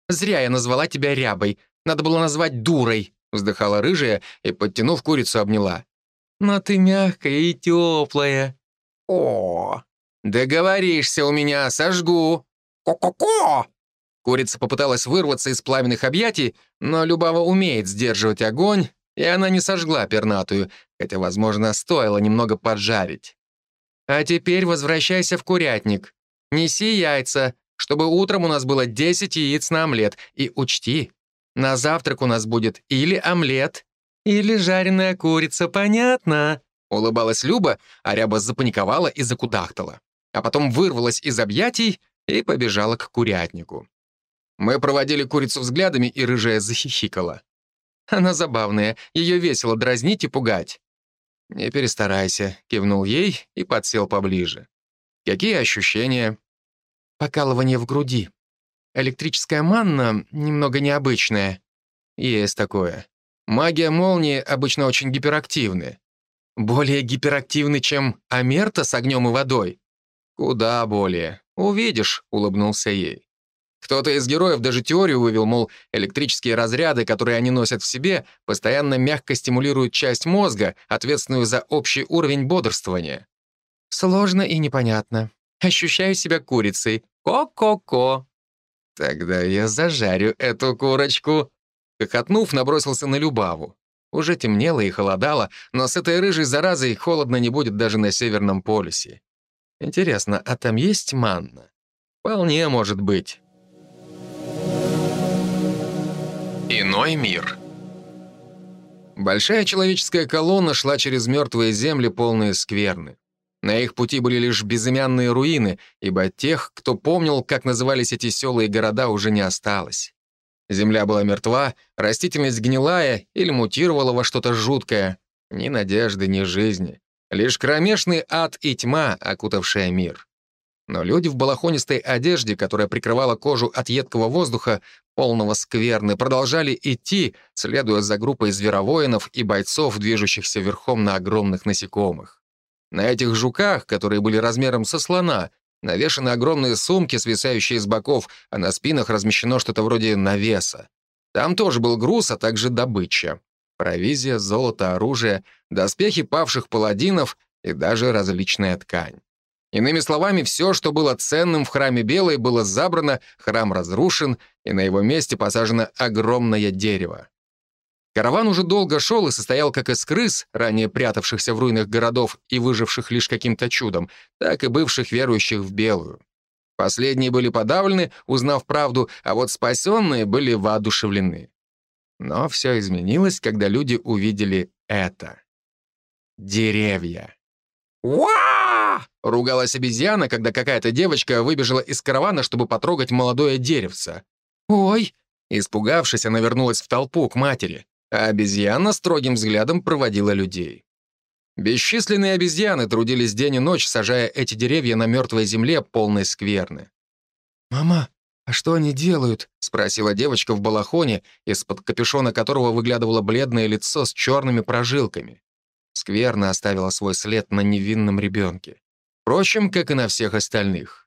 Зря я назвала тебя рябой. Надо было назвать дурой!» Вздыхала рыжая и, подтянув курицу, обняла. «Но ты мягкая и теплая». «О!» «Договоришься у меня, сожгу». «Ко-ко-ко!» Курица попыталась вырваться из пламенных объятий, но Любава умеет сдерживать огонь, и она не сожгла пернатую, хотя, возможно, стоило немного поджарить. «А теперь возвращайся в курятник. Неси яйца, чтобы утром у нас было 10 яиц на омлет, и учти, на завтрак у нас будет или омлет, или жареная курица, понятно?» Улыбалась Люба, а Ряба запаниковала и закудахтала. А потом вырвалась из объятий и побежала к курятнику. Мы проводили курицу взглядами, и рыжая захихикала. Она забавная, ее весело дразнить и пугать. «Не перестарайся», — кивнул ей и подсел поближе. «Какие ощущения?» «Покалывание в груди. Электрическая манна немного необычная. Есть такое. Магия молнии обычно очень гиперактивны. Более гиперактивны, чем Амерта с огнем и водой. Куда более. Увидишь, улыбнулся ей. Кто-то из героев даже теорию вывел, мол, электрические разряды, которые они носят в себе, постоянно мягко стимулируют часть мозга, ответственную за общий уровень бодрствования. Сложно и непонятно. Ощущаю себя курицей. Ко-ко-ко. Тогда я зажарю эту курочку. Хохотнув, набросился на Любаву. Уже темнело и холодало, но с этой рыжей заразой холодно не будет даже на Северном полюсе. Интересно, а там есть манна? Вполне может быть. Иной мир. Большая человеческая колонна шла через мертвые земли, полные скверны. На их пути были лишь безымянные руины, ибо тех, кто помнил, как назывались эти села и города, уже не осталось. Земля была мертва, растительность гнилая или мутировала во что-то жуткое. Ни надежды, ни жизни. Лишь кромешный ад и тьма, окутавшая мир. Но люди в балахонистой одежде, которая прикрывала кожу от едкого воздуха, полного скверны, продолжали идти, следуя за группой зверовоинов и бойцов, движущихся верхом на огромных насекомых. На этих жуках, которые были размером со слона, Навешаны огромные сумки, свисающие с боков, а на спинах размещено что-то вроде навеса. Там тоже был груз, а также добыча. Провизия, золото, оружие, доспехи павших паладинов и даже различная ткань. Иными словами, все, что было ценным в храме Белой, было забрано, храм разрушен, и на его месте посажено огромное дерево. Караван уже долго шел и состоял как из крыс, ранее прятавшихся в руинах городов и выживших лишь каким-то чудом, так и бывших верующих в Белую. Последние были подавлены, узнав правду, а вот спасенные были воодушевлены. Но все изменилось, когда люди увидели это. Деревья. Ругалась обезьяна, когда какая-то девочка выбежала из каравана, чтобы потрогать молодое деревце. «Ой!» Испугавшись, она вернулась в толпу к матери, а обезьяна строгим взглядом проводила людей. Бесчисленные обезьяны трудились день и ночь, сажая эти деревья на мертвой земле, полной скверны. «Мама, а что они делают?» — спросила девочка в балахоне, из-под капюшона которого выглядывало бледное лицо с черными прожилками. Скверно оставила свой след на невинном ребенке. Впрочем, как и на всех остальных.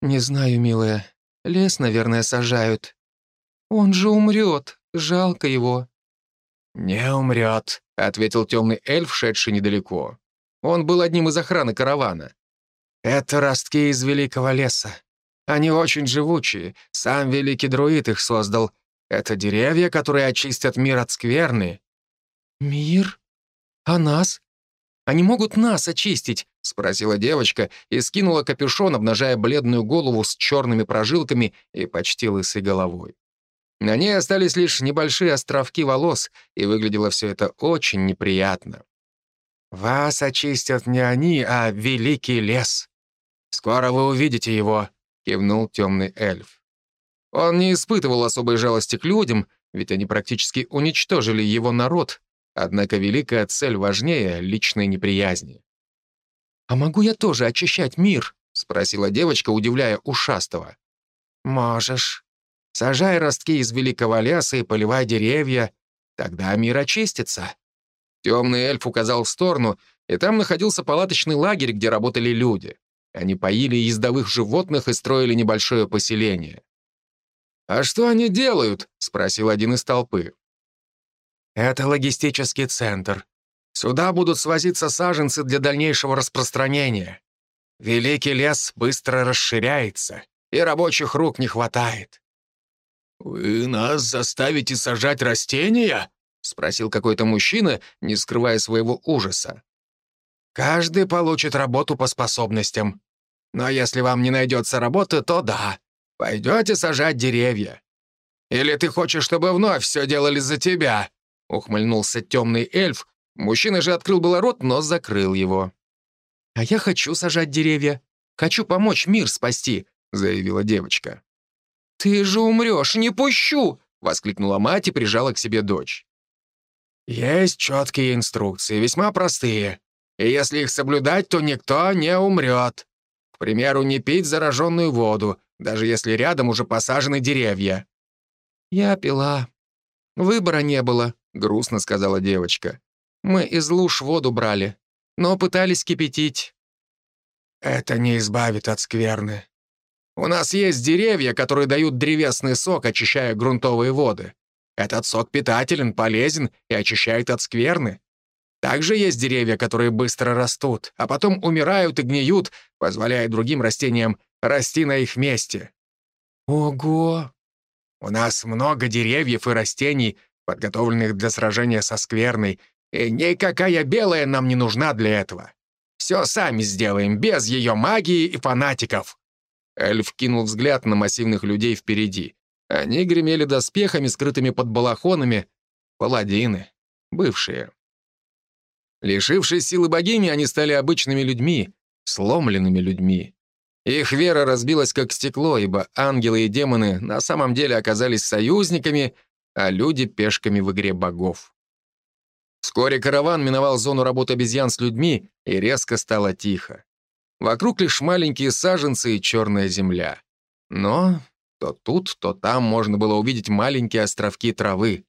«Не знаю, милая. Лес, наверное, сажают. Он же умрет. Жалко его». «Не умрет», — ответил темный эльф, шедший недалеко. Он был одним из охраны каравана. «Это ростки из великого леса. Они очень живучие. Сам великий друид их создал. Это деревья, которые очистят мир от скверны». «Мир? А нас? Они могут нас очистить?» — спросила девочка и скинула капюшон, обнажая бледную голову с черными прожилками и почти лысой головой. На ней остались лишь небольшие островки волос, и выглядело все это очень неприятно. «Вас очистят не они, а великий лес. Скоро вы увидите его», — кивнул темный эльф. Он не испытывал особой жалости к людям, ведь они практически уничтожили его народ, однако великая цель важнее личной неприязни. «А могу я тоже очищать мир?» — спросила девочка, удивляя ушастого. «Можешь. Сажай ростки из великого леса и поливай деревья, тогда мир очистится». Темный эльф указал в сторону, и там находился палаточный лагерь, где работали люди. Они поили ездовых животных и строили небольшое поселение. «А что они делают?» — спросил один из толпы. «Это логистический центр. Сюда будут свозиться саженцы для дальнейшего распространения. Великий лес быстро расширяется, и рабочих рук не хватает. «Вы нас заставите сажать растения?» — спросил какой-то мужчина, не скрывая своего ужаса. «Каждый получит работу по способностям. Но если вам не найдется работы, то да, пойдете сажать деревья. Или ты хочешь, чтобы вновь все делали за тебя?» — ухмыльнулся темный эльф. Мужчина же открыл было рот, но закрыл его. «А я хочу сажать деревья. Хочу помочь мир спасти», — заявила девочка. «Ты же умрешь, не пущу!» — воскликнула мать и прижала к себе дочь. «Есть четкие инструкции, весьма простые. И если их соблюдать, то никто не умрет. К примеру, не пить зараженную воду, даже если рядом уже посажены деревья». «Я пила. Выбора не было», — грустно сказала девочка. «Мы из луж воду брали, но пытались кипятить». «Это не избавит от скверны. У нас есть деревья, которые дают древесный сок, очищая грунтовые воды. Этот сок питателен, полезен и очищает от скверны. Также есть деревья, которые быстро растут, а потом умирают и гниют, позволяя другим растениям расти на их месте. Ого! У нас много деревьев и растений, подготовленных для сражения со скверной, и никакая белая нам не нужна для этого. Все сами сделаем, без ее магии и фанатиков. Эльф кинул взгляд на массивных людей впереди. Они гремели доспехами, скрытыми под балахонами. Паладины. Бывшие. Лишившись силы богини, они стали обычными людьми, сломленными людьми. Их вера разбилась как стекло, ибо ангелы и демоны на самом деле оказались союзниками, а люди — пешками в игре богов. Вскоре караван миновал зону работы обезьян с людьми, и резко стало тихо. Вокруг лишь маленькие саженцы и черная земля. Но то тут, то там можно было увидеть маленькие островки травы.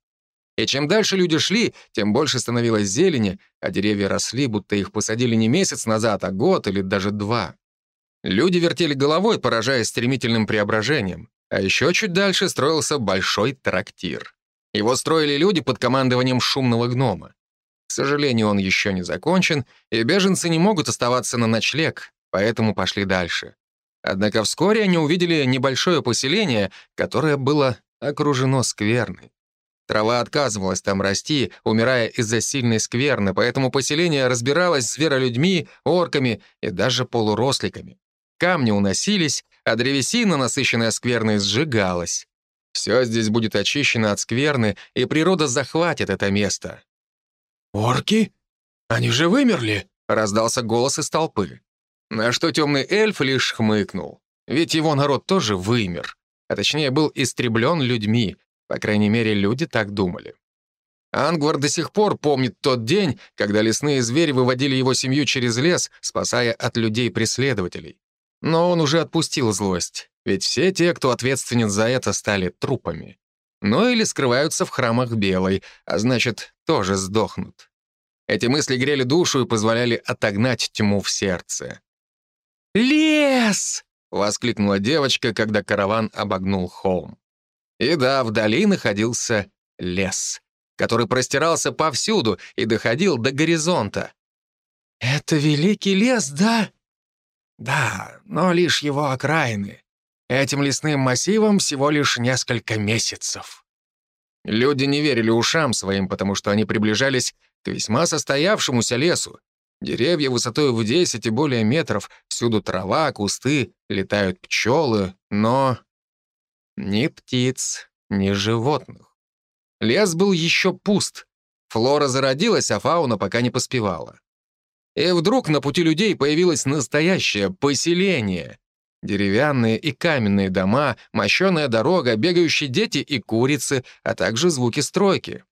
И чем дальше люди шли, тем больше становилось зелени, а деревья росли, будто их посадили не месяц назад, а год или даже два. Люди вертели головой, поражаясь стремительным преображением. А еще чуть дальше строился большой трактир. Его строили люди под командованием шумного гнома. К сожалению, он еще не закончен, и беженцы не могут оставаться на ночлег, поэтому пошли дальше. Однако вскоре они увидели небольшое поселение, которое было окружено скверной. Трава отказывалась там расти, умирая из-за сильной скверны, поэтому поселение разбиралось с зверолюдьми, орками и даже полуросликами. Камни уносились, а древесина, насыщенная скверной, сжигалась. Все здесь будет очищено от скверны, и природа захватит это место. «Орки? Они же вымерли!» — раздался голос из толпы. На что темный эльф лишь хмыкнул. Ведь его народ тоже вымер. А точнее, был истреблен людьми. По крайней мере, люди так думали. Ангвар до сих пор помнит тот день, когда лесные звери выводили его семью через лес, спасая от людей-преследователей. Но он уже отпустил злость, ведь все те, кто ответственен за это, стали трупами. Ну или скрываются в храмах Белой, а значит, тоже сдохнут. Эти мысли грели душу и позволяли отогнать тьму в сердце. «Лес!» — воскликнула девочка, когда караван обогнул холм. И да, вдали находился лес, который простирался повсюду и доходил до горизонта. «Это великий лес, да?» Да, но лишь его окраины. Этим лесным массивом всего лишь несколько месяцев. Люди не верили ушам своим, потому что они приближались к весьма состоявшемуся лесу. Деревья высотой в 10 и более метров, всюду трава, кусты, летают пчелы, но ни птиц, ни животных. Лес был еще пуст. Флора зародилась, а фауна пока не поспевала. И вдруг на пути людей появилось настоящее поселение. Деревянные и каменные дома, мощеная дорога, бегающие дети и курицы, а также звуки стройки.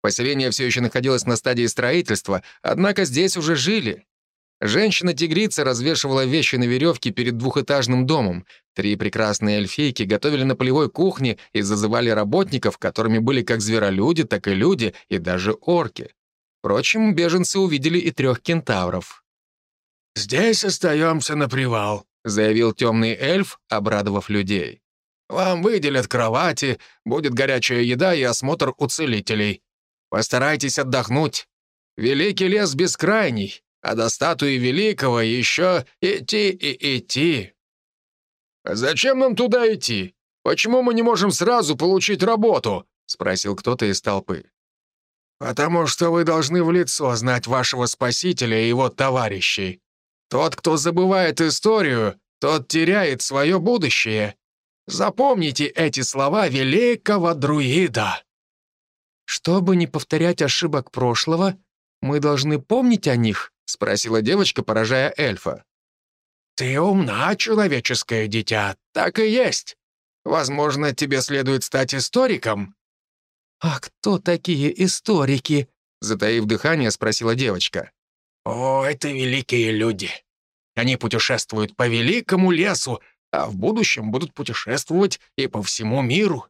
Поселение все еще находилось на стадии строительства, однако здесь уже жили. Женщина-тигрица развешивала вещи на веревке перед двухэтажным домом. Три прекрасные эльфийки готовили на полевой кухне и зазывали работников, которыми были как зверолюди, так и люди, и даже орки. Впрочем, беженцы увидели и трех кентавров. «Здесь остаемся на привал», — заявил темный эльф, обрадовав людей. «Вам выделят кровати, будет горячая еда и осмотр у целителей. Постарайтесь отдохнуть. Великий лес бескрайний, а до статуи Великого еще идти и идти». «А «Зачем нам туда идти? Почему мы не можем сразу получить работу?» — спросил кто-то из толпы. «Потому что вы должны в лицо знать вашего спасителя и его товарищей. Тот, кто забывает историю, тот теряет свое будущее. Запомните эти слова великого друида». «Чтобы не повторять ошибок прошлого, мы должны помнить о них?» — спросила девочка, поражая эльфа. «Ты умна, человеческое дитя, так и есть. Возможно, тебе следует стать историком, «А кто такие историки?» — затаив дыхание, спросила девочка. «О, это великие люди. Они путешествуют по великому лесу, а в будущем будут путешествовать и по всему миру.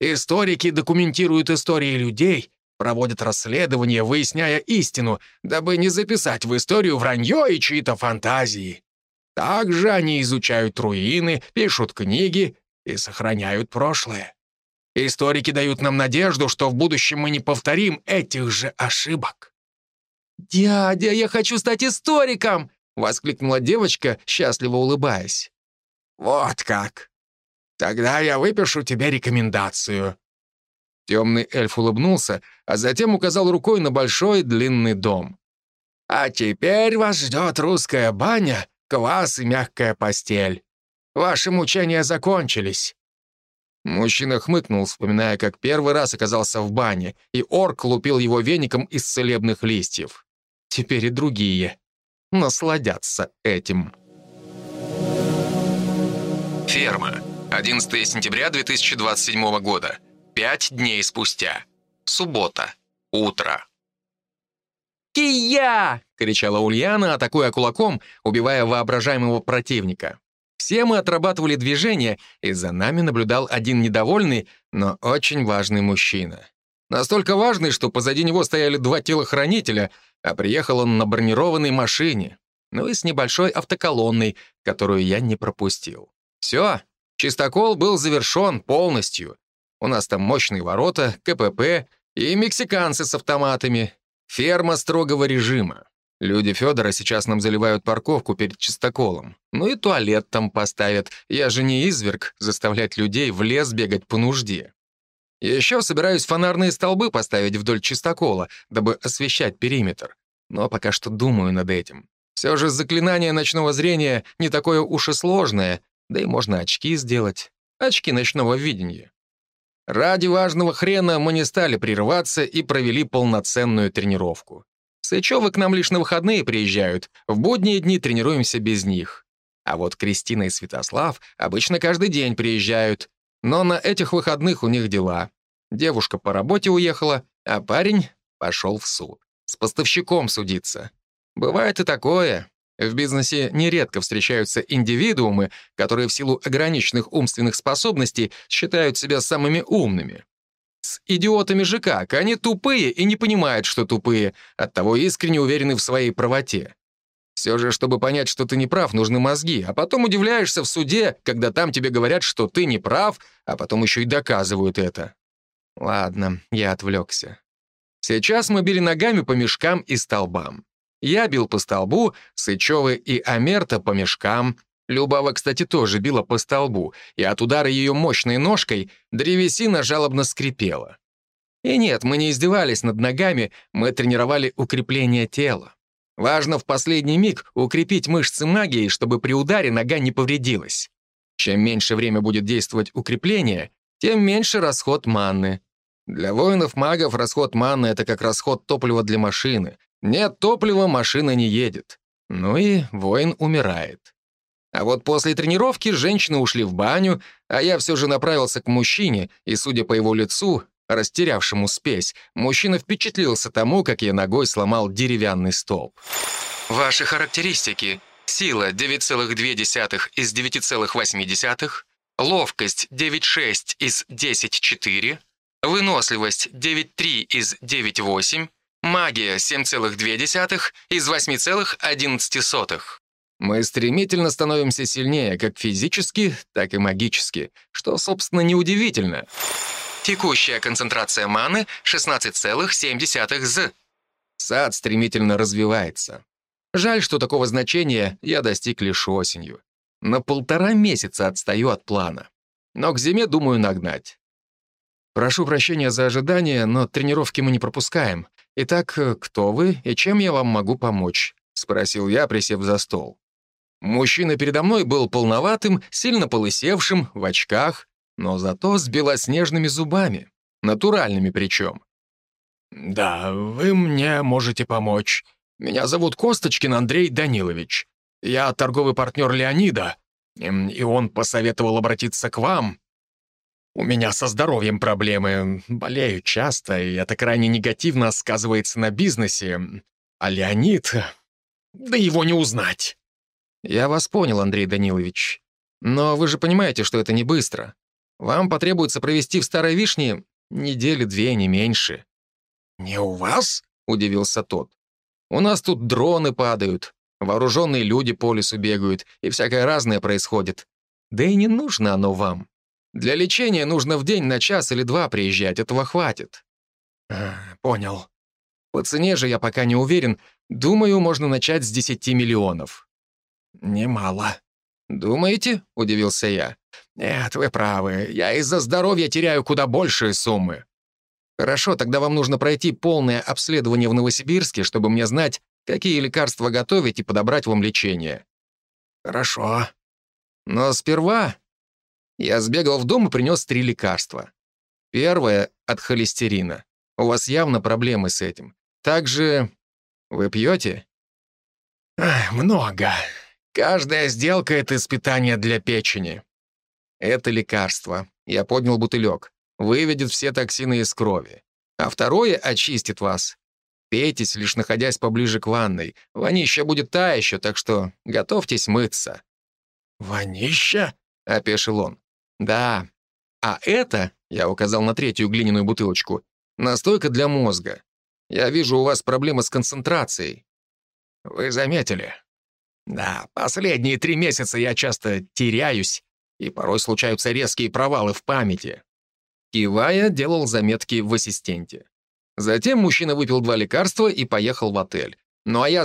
Историки документируют истории людей, проводят расследования, выясняя истину, дабы не записать в историю вранье и чьи-то фантазии. Также они изучают руины, пишут книги и сохраняют прошлое. Историки дают нам надежду, что в будущем мы не повторим этих же ошибок». «Дядя, я хочу стать историком!» — воскликнула девочка, счастливо улыбаясь. «Вот как! Тогда я выпишу тебе рекомендацию». Темный эльф улыбнулся, а затем указал рукой на большой длинный дом. «А теперь вас ждет русская баня, квас и мягкая постель. Ваши мучения закончились. Мужчина хмыкнул, вспоминая, как первый раз оказался в бане, и орк лупил его веником из целебных листьев. Теперь и другие насладятся этим. Ферма. 11 сентября 2027 года. Пять дней спустя. Суббота. Утро. «Кия!» — кричала Ульяна, атакуя кулаком, убивая воображаемого противника. Все мы отрабатывали движения, и за нами наблюдал один недовольный, но очень важный мужчина. Настолько важный, что позади него стояли два телохранителя, а приехал он на бронированной машине. ну и с небольшой автоколонной, которую я не пропустил. Все, чистокол был завершен полностью. У нас там мощные ворота, КПП и мексиканцы с автоматами. Ферма строгого режима. Люди Федора сейчас нам заливают парковку перед чистоколом. Ну и туалет там поставят. Я же не изверг заставлять людей в лес бегать по нужде. Еще собираюсь фонарные столбы поставить вдоль чистокола, дабы освещать периметр. Но пока что думаю над этим. Все же заклинание ночного зрения не такое уж и сложное, да и можно очки сделать. Очки ночного видения. Ради важного хрена мы не стали прерываться и провели полноценную тренировку. Сычевы к нам лишь на выходные приезжают, в будние дни тренируемся без них. А вот Кристина и Святослав обычно каждый день приезжают, но на этих выходных у них дела. Девушка по работе уехала, а парень пошел в суд. С поставщиком судиться. Бывает и такое. В бизнесе нередко встречаются индивидуумы, которые в силу ограниченных умственных способностей считают себя самыми умными. С идиотами же как? Они тупые и не понимают, что тупые, оттого искренне уверены в своей правоте. Все же, чтобы понять, что ты не прав, нужны мозги, а потом удивляешься в суде, когда там тебе говорят, что ты не прав, а потом еще и доказывают это. Ладно, я отвлекся. Сейчас мы били ногами по мешкам и столбам. Я бил по столбу, Сычевы и Амерта по мешкам, Любава, кстати, тоже била по столбу, и от удара ее мощной ножкой древесина жалобно скрипела. И нет, мы не издевались над ногами, мы тренировали укрепление тела. Важно в последний миг укрепить мышцы магии, чтобы при ударе нога не повредилась. Чем меньше время будет действовать укрепление, тем меньше расход манны. Для воинов-магов расход манны — это как расход топлива для машины. Нет топлива, машина не едет. Ну и воин умирает. А вот после тренировки женщины ушли в баню, а я все же направился к мужчине, и, судя по его лицу, растерявшему спесь, мужчина впечатлился тому, как я ногой сломал деревянный столб. Ваши характеристики. Сила 9,2 из 9,8, ловкость 9,6 из 10,4, выносливость 9,3 из 9,8, магия 7,2 из 8,11. Мы стремительно становимся сильнее как физически, так и магически, что, собственно, неудивительно. Текущая концентрация маны 16,7 з. Сад стремительно развивается. Жаль, что такого значения я достиг лишь осенью. На полтора месяца отстаю от плана. Но к зиме думаю нагнать. Прошу прощения за ожидание, но тренировки мы не пропускаем. Итак, кто вы и чем я вам могу помочь? Спросил я, присев за стол. Мужчина передо мной был полноватым, сильно полысевшим, в очках, но зато с белоснежными зубами, натуральными причем. «Да, вы мне можете помочь. Меня зовут Косточкин Андрей Данилович. Я торговый партнер Леонида, и он посоветовал обратиться к вам. У меня со здоровьем проблемы, болею часто, и это крайне негативно сказывается на бизнесе. А Леонид... Да его не узнать». «Я вас понял, Андрей Данилович. Но вы же понимаете, что это не быстро. Вам потребуется провести в Старой Вишне недели две, не меньше». «Не у вас?» — удивился тот. «У нас тут дроны падают, вооруженные люди по лесу бегают, и всякое разное происходит. Да и не нужно оно вам. Для лечения нужно в день на час или два приезжать, этого хватит». А, «Понял. По цене же я пока не уверен. Думаю, можно начать с 10 миллионов». «Немало». «Думаете?» — удивился я. «Нет, вы правы. Я из-за здоровья теряю куда большие суммы». «Хорошо, тогда вам нужно пройти полное обследование в Новосибирске, чтобы мне знать, какие лекарства готовить и подобрать вам лечение». «Хорошо». «Но сперва...» Я сбегал в дом и принес три лекарства. Первое — от холестерина. У вас явно проблемы с этим. Также... Вы пьете? «Много. Каждая сделка — это испытание для печени. Это лекарство. Я поднял бутылек. Выведет все токсины из крови. А второе очистит вас. Пейтесь, лишь находясь поближе к ванной. Вонища будет та еще, так что готовьтесь мыться». «Вонища?» — опешил он. «Да. А это, — я указал на третью глиняную бутылочку, — настойка для мозга. Я вижу, у вас проблемы с концентрацией». «Вы заметили. Да, последние три месяца я часто теряюсь, и порой случаются резкие провалы в памяти. Кивая, делал заметки в ассистенте. Затем мужчина выпил два лекарства и поехал в отель. Ну а я